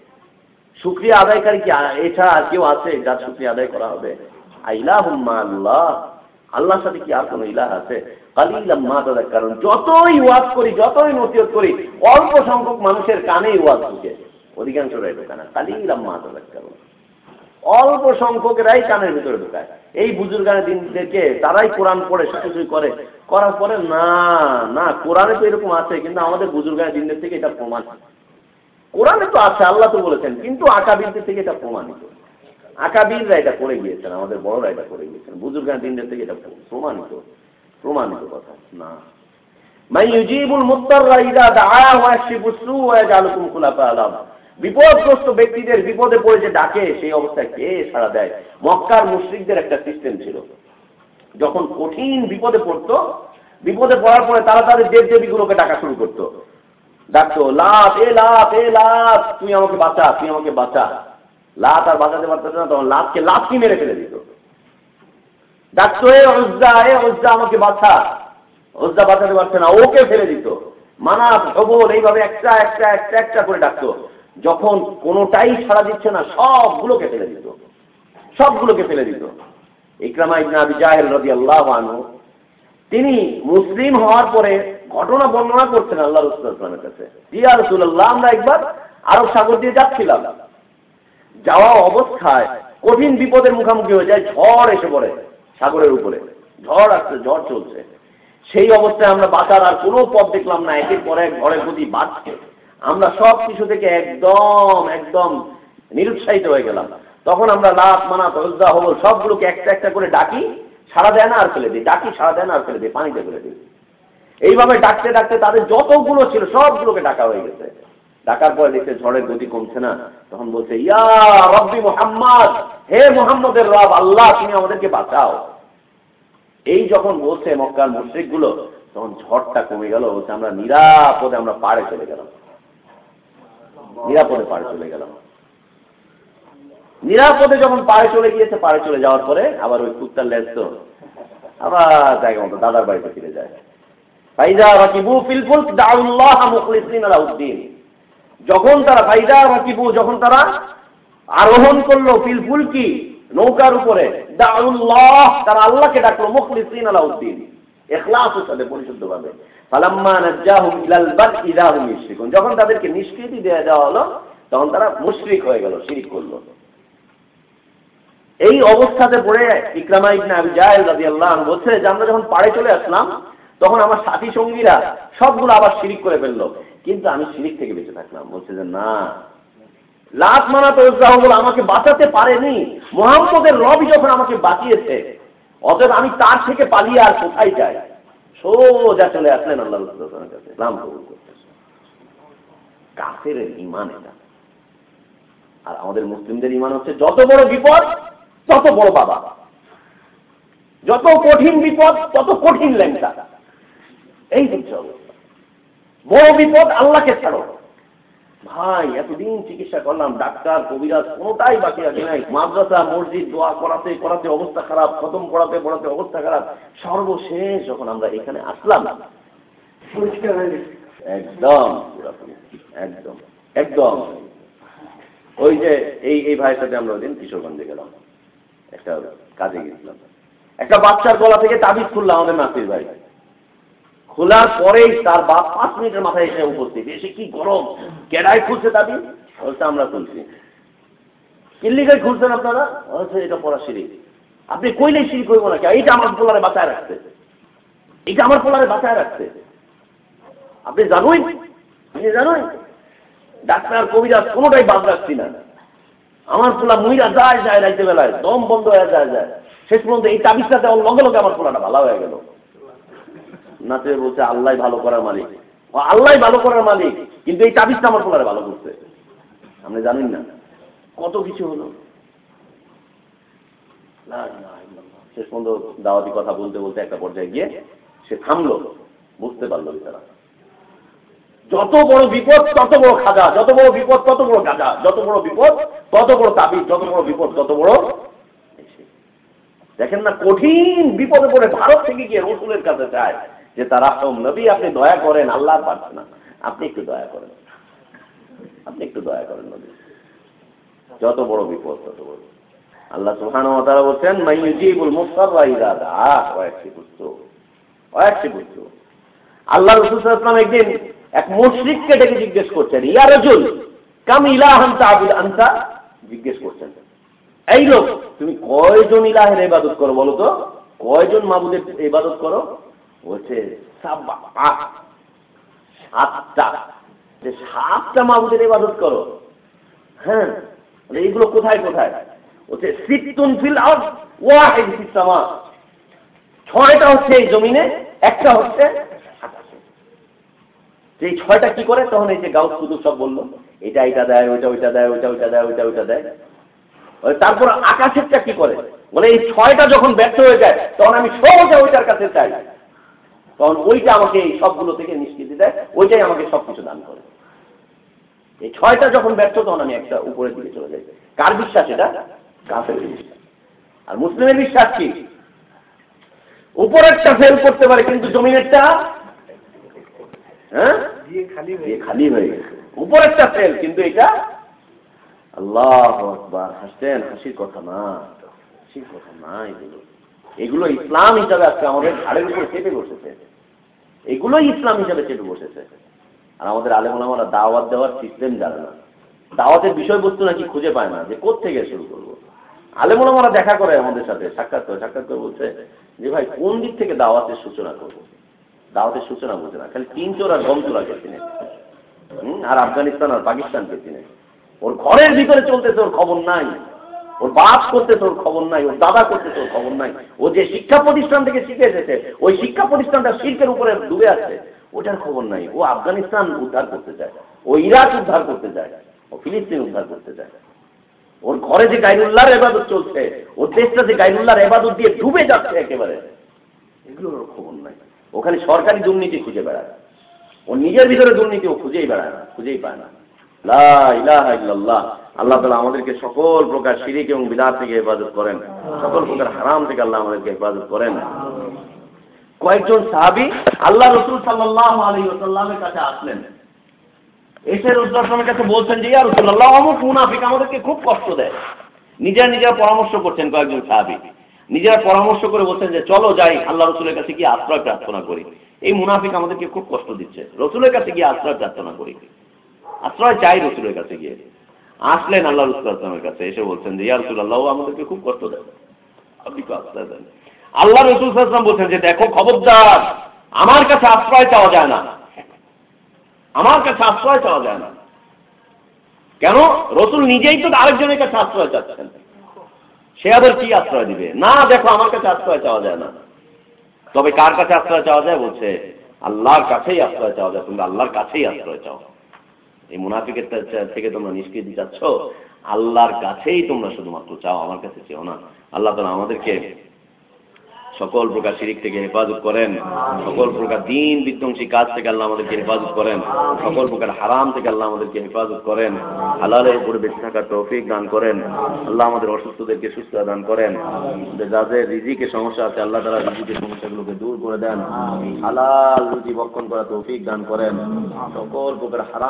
শুক্রিয়া আদায়কারী কি এছাড়া আর কেউ আছে যার শুক্রিয়া আদায় করা হবে? আইলাহ আল্লাহ। আল্লাহর সাথে কি আর কোনো ইলাহ আছে? কারণ, যতই ওয়াজ করি, যতই নসিহত করি, অল্প সংখ্যক মানুষের কানেই ওয়াজ ঢুকে। অধিকাংশ রায় ঢোকে না কালিলাম মা কারণ। অল্প সংখ্যকেরাই কানের ভিতরে ঢোকায়। এই বুজুর্গানের দিনদেরকে তারাই কোরআন পড়ে সবকিছুই করে। করার পরে না না, কোরআনে তো এরকম আছে, কিন্তু আমাদের বুজুর্গানের দিনদের থেকে এটা প্রমাণ কোরআনে তো আছে, আল্লাহ তো বলেছেন, কিন্তু আকাবিরদের থেকে এটা প্রমাণিত। আকাবিররা এটা করে গিয়েছেন, আমাদের বড়রা এটা করে গিয়েছেন। বুজুর্গানের দিনদের থেকে এটা প্রমাণিত প্রমাণিত কথা, না। মাই ইউজিবুল মুত্তাররা ইদা দাআ ওয়া ইয়াকশিফু সু ওয়া ইয়াজআলুকুম খুলাফা আল আরদ বিপদগ্রস্ত ব্যক্তিদের বিপদে পড়ে যে ডাকে, সেই অবস্থায় কে সাড়া দেয়? মক্কার মুশরিকদের একটা সিস্টেম ছিল। যখন কঠিন বিপদে পড়তো, বিপদে পড়ার পরে তারা তাদের দেব দেবীগুলোকে ডাকা শুরু করতো। ডাকতো লাভ এ লাভ এ লাভ তুই আমাকে বাঁচা তুই আমাকে বাঁচা। লাভ আর বাঁচাতে পারতেছে না, তখন লাভকে লাভকে মেরে ফেলে দিত। ডাকতো, এ অজ্জা এ অজ্জা আমাকে বাঁচা। অজ্জা বাঁচাতে পারছে না, ওকে ফেলে দিত। মানা সবল এইভাবে একটা একটা একটা একটা করে ডাকতো। যখন কোনোটাই সাড়া দিচ্ছে না, সবগুলোকে ফেলে দিত। সবগুলোকে ফেলে দিত। ইকরামা আনহু, তিনি মুসলিম হওয়ার পরে ঘটনা বর্ণনা করছেন আল্লাহ রসুলের কাছে। জিয়া রসুল্লাহ আমরা একবার আরব সাগর দিয়ে যাচ্ছিলাম। যাওয়া অবস্থায় কঠিন বিপদের মুখোমুখি হয়ে যায়, ঝড় এসে পড়ে সাগরের উপরে। ঝড় আসছে, ঝড় চলছে। সেই অবস্থায় আমরা বাঁচার আর কোনো পথ দেখলাম না, একের পর ঝড়ের গতি বাড়ছে আমরা সব কিছু থেকে একদম একদম নিরুৎসাহিত হয়ে গেলাম। তখন আমরা লাভ মানা তজদা হবল সবগুলোকে একটা একটা করে ডাকি সারা দেয় না আর ফেলে দিই। ডাকি সারা দেয় না আর ফেলে দিই, পানিতে ফেলে দিই। এইভাবে ডাকতে ডাকতে তাদের যতগুলো ছিল, সবগুলোকে ডাকা হয়ে গেছে। ডাকার পরে দেখছে ঝড়ের গতি কমছে না। তখন বলছে, ইয়া রব্বি মোহাম্মদ, হে মোহাম্মদের রব, আল্লাহ, তুমি আমাদেরকে বাঁচাও। এই যখন বলছে মক্কার মুশ্রিকগুলো তখন ঝড়টা কমে গেল। বলছে, আমরা নিরাপদে আমরা পাড়ে চলে গেলাম। নিরাপদে পাড়ে চলে গেলাম। নিরাপদে যখন পাড়ে চলে গিয়েছে, পাড়ে চলে যাওয়ার পরে আবার ওই কুত্তার লেজ তো আবার জায়গা মতো দাদার বাড়িতে ফিরে যায়। যখন তারা ফাইদা রাকিবু, যখন তারা আরোহণ করল ফিল কি নৌকার উপরে তারা আল্লাহকে ডাকলো মুখলিসিন আলাউদ্দিন। যখন তাদেরকে নিষ্কৃতি দেওয়া হলো, তখন তারা হয়ে গেল, শিরিক করল। এই অবস্থাতে পড়ে ইকরামা ইবনে আবি জাহেল বলছে যে, আমরা যখন পাড়ে চলে আসলাম, তখন আমার সাথী সঙ্গীরা সবগুলো আবার শিরিক করে ফেলল। কিন্তু আমি শিরিক থেকে বেঁচে থাকলাম। বলছে যে, না। লাত মানা তো আমাকে বাঁচাতে পারেনি। মোহাম্মদের রবি যখন আমাকে বাঁচিয়েছে অতএব আমি তার থেকে পালিয়ে আর কোথায় যাই? সোজা চলে আসলেন আল্লাহ কাছে। কবুল করতে কাফের ইমান এটা। আর আমাদের মুসলিমদের ইমান হচ্ছে, যত বড় বিপদ, তত বড় বাবা যত কঠিন বিপদ, তত কঠিন ল্যাংটা। এই হচ্ছে বড় বিপদ আল্লাহকে ছাড়ো। ভাই এতদিন চিকিৎসা করলাম ডাক্তার কবিরাজ কোনোটাই বাকি আছে নাই। মাদ্রাসা মসজিদ দোয়া করাতে করাতে অবস্থা খারাপ খতম করাতে পড়াতে অবস্থা খারাপ। সর্বশেষ যখন আমরা এখানে আসলাম একদম পুরাপুরি একদম একদম। ওই যে এই এই ভাইয়ের সাথে আমরা ওই দিন কিশোরগঞ্জে গেলাম। একটা কাজে গেছিলাম। একটা বাচ্চার গলা থেকে তাবিজ খুললাম আমাদের নাসির ভাই খোলার পরেই তার বাপ পাঁচ মিনিটের মাথায় এসে উপস্থিত। এসে কি গরম? কেডাই খুলছে তাবিজ বলছে, আমরা খুলছি। কিল্লিগাই খুলছেন আপনারা? বলছে, এটা পড়া সিঁড়ি। আপনি কইলেই সিঁড়ি করব না এইটা আমার পোলারে বাঁচায় রাখছে। এইটা আমার পোলারে বাঁচায় রাখছে। আপনি জানুই আপনি জানুই ডাক্তার, কবিরাজ, কোনোটাই বাদ রাখছি না। আমার পোলা মুইরা যায় যায় রাইতে বেলায়, দম বন্ধ হয়ে যায় যায়। শেষ পর্যন্ত এই তাবিজটাতে লগে লগে আমার পোলাটা ভালো হয়ে গেল। নাচে বলছে, আল্লাহ ভালো করার মালিক। ও, আল্লাহ ভালো করার মালিক, কিন্তু এই তাবিজটা আমার পোলারে ভালো করছে। আপনি জানেন না। কত কিছু হলো। শেষ পর্যন্ত দাওয়াতি কথা বলতে বলতে একটা পর্যায়ে গিয়ে সে থামলো। বুঝতে পারল বেচারা। যত বড় বিপদ, তত বড় খাজা, যত বড় বিপদ, তত বড় গাজা, যত বড় বিপদ, তত বড় তাবিজ, যত বড় বিপদ, তত বড় দেখেন না, কঠিন বিপদে পড়ে ভারত থেকে গিয়ে রসুলের কাছে চায় যে তারা নবী, আপনি দয়া করেন, আল্লাহ পারছে না। আপনি একটু দয়া করেন। আপনি একটু দয়া করেন নবী। যত বড় বিপদ, তত বড়। আল্লাহ সুহান তারা বলছেন আল্লাহ রসুলাম একদিন এক মুশরিককে ডেকে জিজ্ঞেস করছেন, ইয়া রজুল, কাম ইলাহান তাবুদ আনতা? জিজ্ঞেস করছেন। এই লোক, তুমি কয়জন ইলাহের ইবাদত করো বলো তো? কয়জন মাবুদের ইবাদত করো? বলছে সাতটা। যে সাতটা মাবুদের ইবাদত করো। হ্যাঁ? বলে এইগুলো কোথায় কোথায়? বলছে, সিত্তুন ফিল আউট ওয়াহিদ ফিস ছয়টা হচ্ছে এই জমিনে, একটা হচ্ছে যে ছয়টা কি করে? তখন এই যে গাউস শুধু সব বলল, এটা এটা দেয়, ওইটা ওইটা দেয়, ওইটা ওইটা দেয়, ওইটা ওইটা দেয়। তারপর আকাশেরটা কি করে? বলে, এই ছয়টা যখন ব্যর্থ হয়ে যায়, তখন আমি সহজে ওইটার কাছে চাই। তখন ওইটা আমাকে এই সবগুলো থেকে নিষ্কৃতি দেয় ওইটাই আমাকে সবকিছু দান করে। এই ছয়টা যখন ব্যর্থ তখন আমি একটা উপরের দিকে চলে যাই। কার বিশ্বাস এটা? কাফের বিশ্বাস। আর মুসলিমের বিশ্বাস কি? উপরেরটা ফেল করতে পারে কিন্তু জমিনেরটা হ্যাঁ? খালি হয়ে গেছে। উপরেরটা ফেল কিন্তু এটা আল্লাহ আকবার। হাসছেন হাসির কথা না। হাসির কথা না এগুলো। এগুলো ইসলাম হিসাবে আজকে আমাদের ঘাড়ের উপর চেপে বসেছে। এগুলোই ইসলাম হিসাবে চেপে বসেছে। আর আমাদের আলেমরা দাওয়াত দেওয়ার সিস্টেম জানে না। দাওয়াতের বিষয়বস্তু নাকি খুঁজে পায় না যে থেকে শুরু করব। আলেমরা দেখা করে আমাদের সাথে, সাক্ষাৎ করে সাক্ষাৎ করে বলছে যে, ভাই, কোন দিক থেকে দাওয়াতের সূচনা করব? দাওয়াতের সূচনা বোঝে না, খালি তিন চোর আর গম চোরাকে চিনে আর আফগানিস্তান আর পাকিস্তানকে চিনে। ওর ঘরের ভিতরে চলতেছে, ওর খবর নাই। ওর বাপ করতে তোর খবর নাই, ওর দাদা করতে তোর খবর নাই। ও যে শিক্ষা প্রতিষ্ঠান থেকে শিখে এসেছে, ওই শিক্ষা প্রতিষ্ঠানটা শিল্পের উপরে ডুবে আছে, ওটার খবর নাই। ও আফগানিস্তান উদ্ধার করতে চায়, ও ইরাক উদ্ধার করতে চায়, ও ফিলিস্তিন উদ্ধার করতে চায়। ওর ঘরে যে গাইনুল্লাহর এবাদত চলছে, ওর দেশটা যে গাইনুল্লাহর এবাদত দিয়ে ডুবে যাচ্ছে একেবারে, এগুলোর খবর নাই। ওখানে সরকারি দুর্নীতি খুঁজে বেড়ায়। ও নিজের ভিতরে দুর্নীতি ও খুঁজেই বেড়ায় না, খুঁজেই পায় না। আল্লাহ তালা আমাদেরকে সকল প্রকার শিরিক এবং বিদাত থেকে হেফাজত করেন। সকল প্রকার হারাম থেকে আল্লাহ আমাদেরকে হেফাজত করেন। কয়েকজন সাহাবি আল্লাহ রসুল সাল্লাহ আলী ওসাল্লামের কাছে আসলেন। এসে রসুলের কাছে বলছেন যে, ইয়া রসুল্লাহ অমুক মুনাফিক আমাদেরকে খুব কষ্ট দেয়। নিজেরা নিজেরা পরামর্শ করছেন কয়েকজন সাহাবি। নিজেরা পরামর্শ করে বলছেন যে, চলো যাই, আল্লাহ রসুলের কাছে গিয়ে আশ্রয় প্রার্থনা করি। এই মুনাফিক আমাদেরকে খুব কষ্ট দিচ্ছে। রসুলের কাছে গিয়ে আশ্রয় প্রার্থনা করি। আশ্রয় চাই রসুলের কাছে গিয়ে। আসলেন আল্লাহ রসুলের কাছে, এসে বলছেন যে ইয়ারসুল আল্লাহ আমাদেরকে খুব কষ্ট দেয় আপনি তো আশ্রয় দেন। আল্লাহ রসুল সাল্লাম বলছেন যে, দেখো, খবরদার, আমার কাছে আশ্রয় চাওয়া যায় না। আমার কাছে আশ্রয় চাওয়া যায় না। কেন? রসুল নিজেই তো আরেকজনের কাছে আশ্রয় চাচ্ছেন। সে আবার কি আশ্রয় দিবে? না, দেখো, আমার কাছে আশ্রয় চাওয়া যায় না। তবে কার কাছে আশ্রয় চাওয়া যায়? বলছে, আল্লাহর কাছেই আশ্রয় চাওয়া যায়। তোমরা আল্লাহর কাছেই আশ্রয় চাও। এই মুনাফিকের থেকে তোমরা নিষ্কৃতি চাচ্ছ, আল্লাহর কাছেই তোমরা শুধুমাত্র চাও, আমার কাছে চেও না। আল্লাহ তালা আমাদেরকে সকল প্রকার শিরিক থেকে হেফাজত করেন, সকল প্রকার দিন বিধ্বংসী কাজ থেকে আল্লাহ আমাদেরকে হেফাজত করেন, সকল প্রকার হারাম থেকে আল্লাহ আমাদেরকে হেফাজত করেন, হালালের উপরে বেঁচে থাকার তৌফিক দান করেন, আল্লাহ আমাদের অসুস্থদেরকে সুস্থ দান করেন যাদের রিজিকে সমস্যা আছে, আল্লাহ তারা রিজিকের সমস্যাগুলোকে দূর করে দেন, হালাল রুজি বক্ষণ করা তৌফিক দান করেন, সকল প্রকার হারাম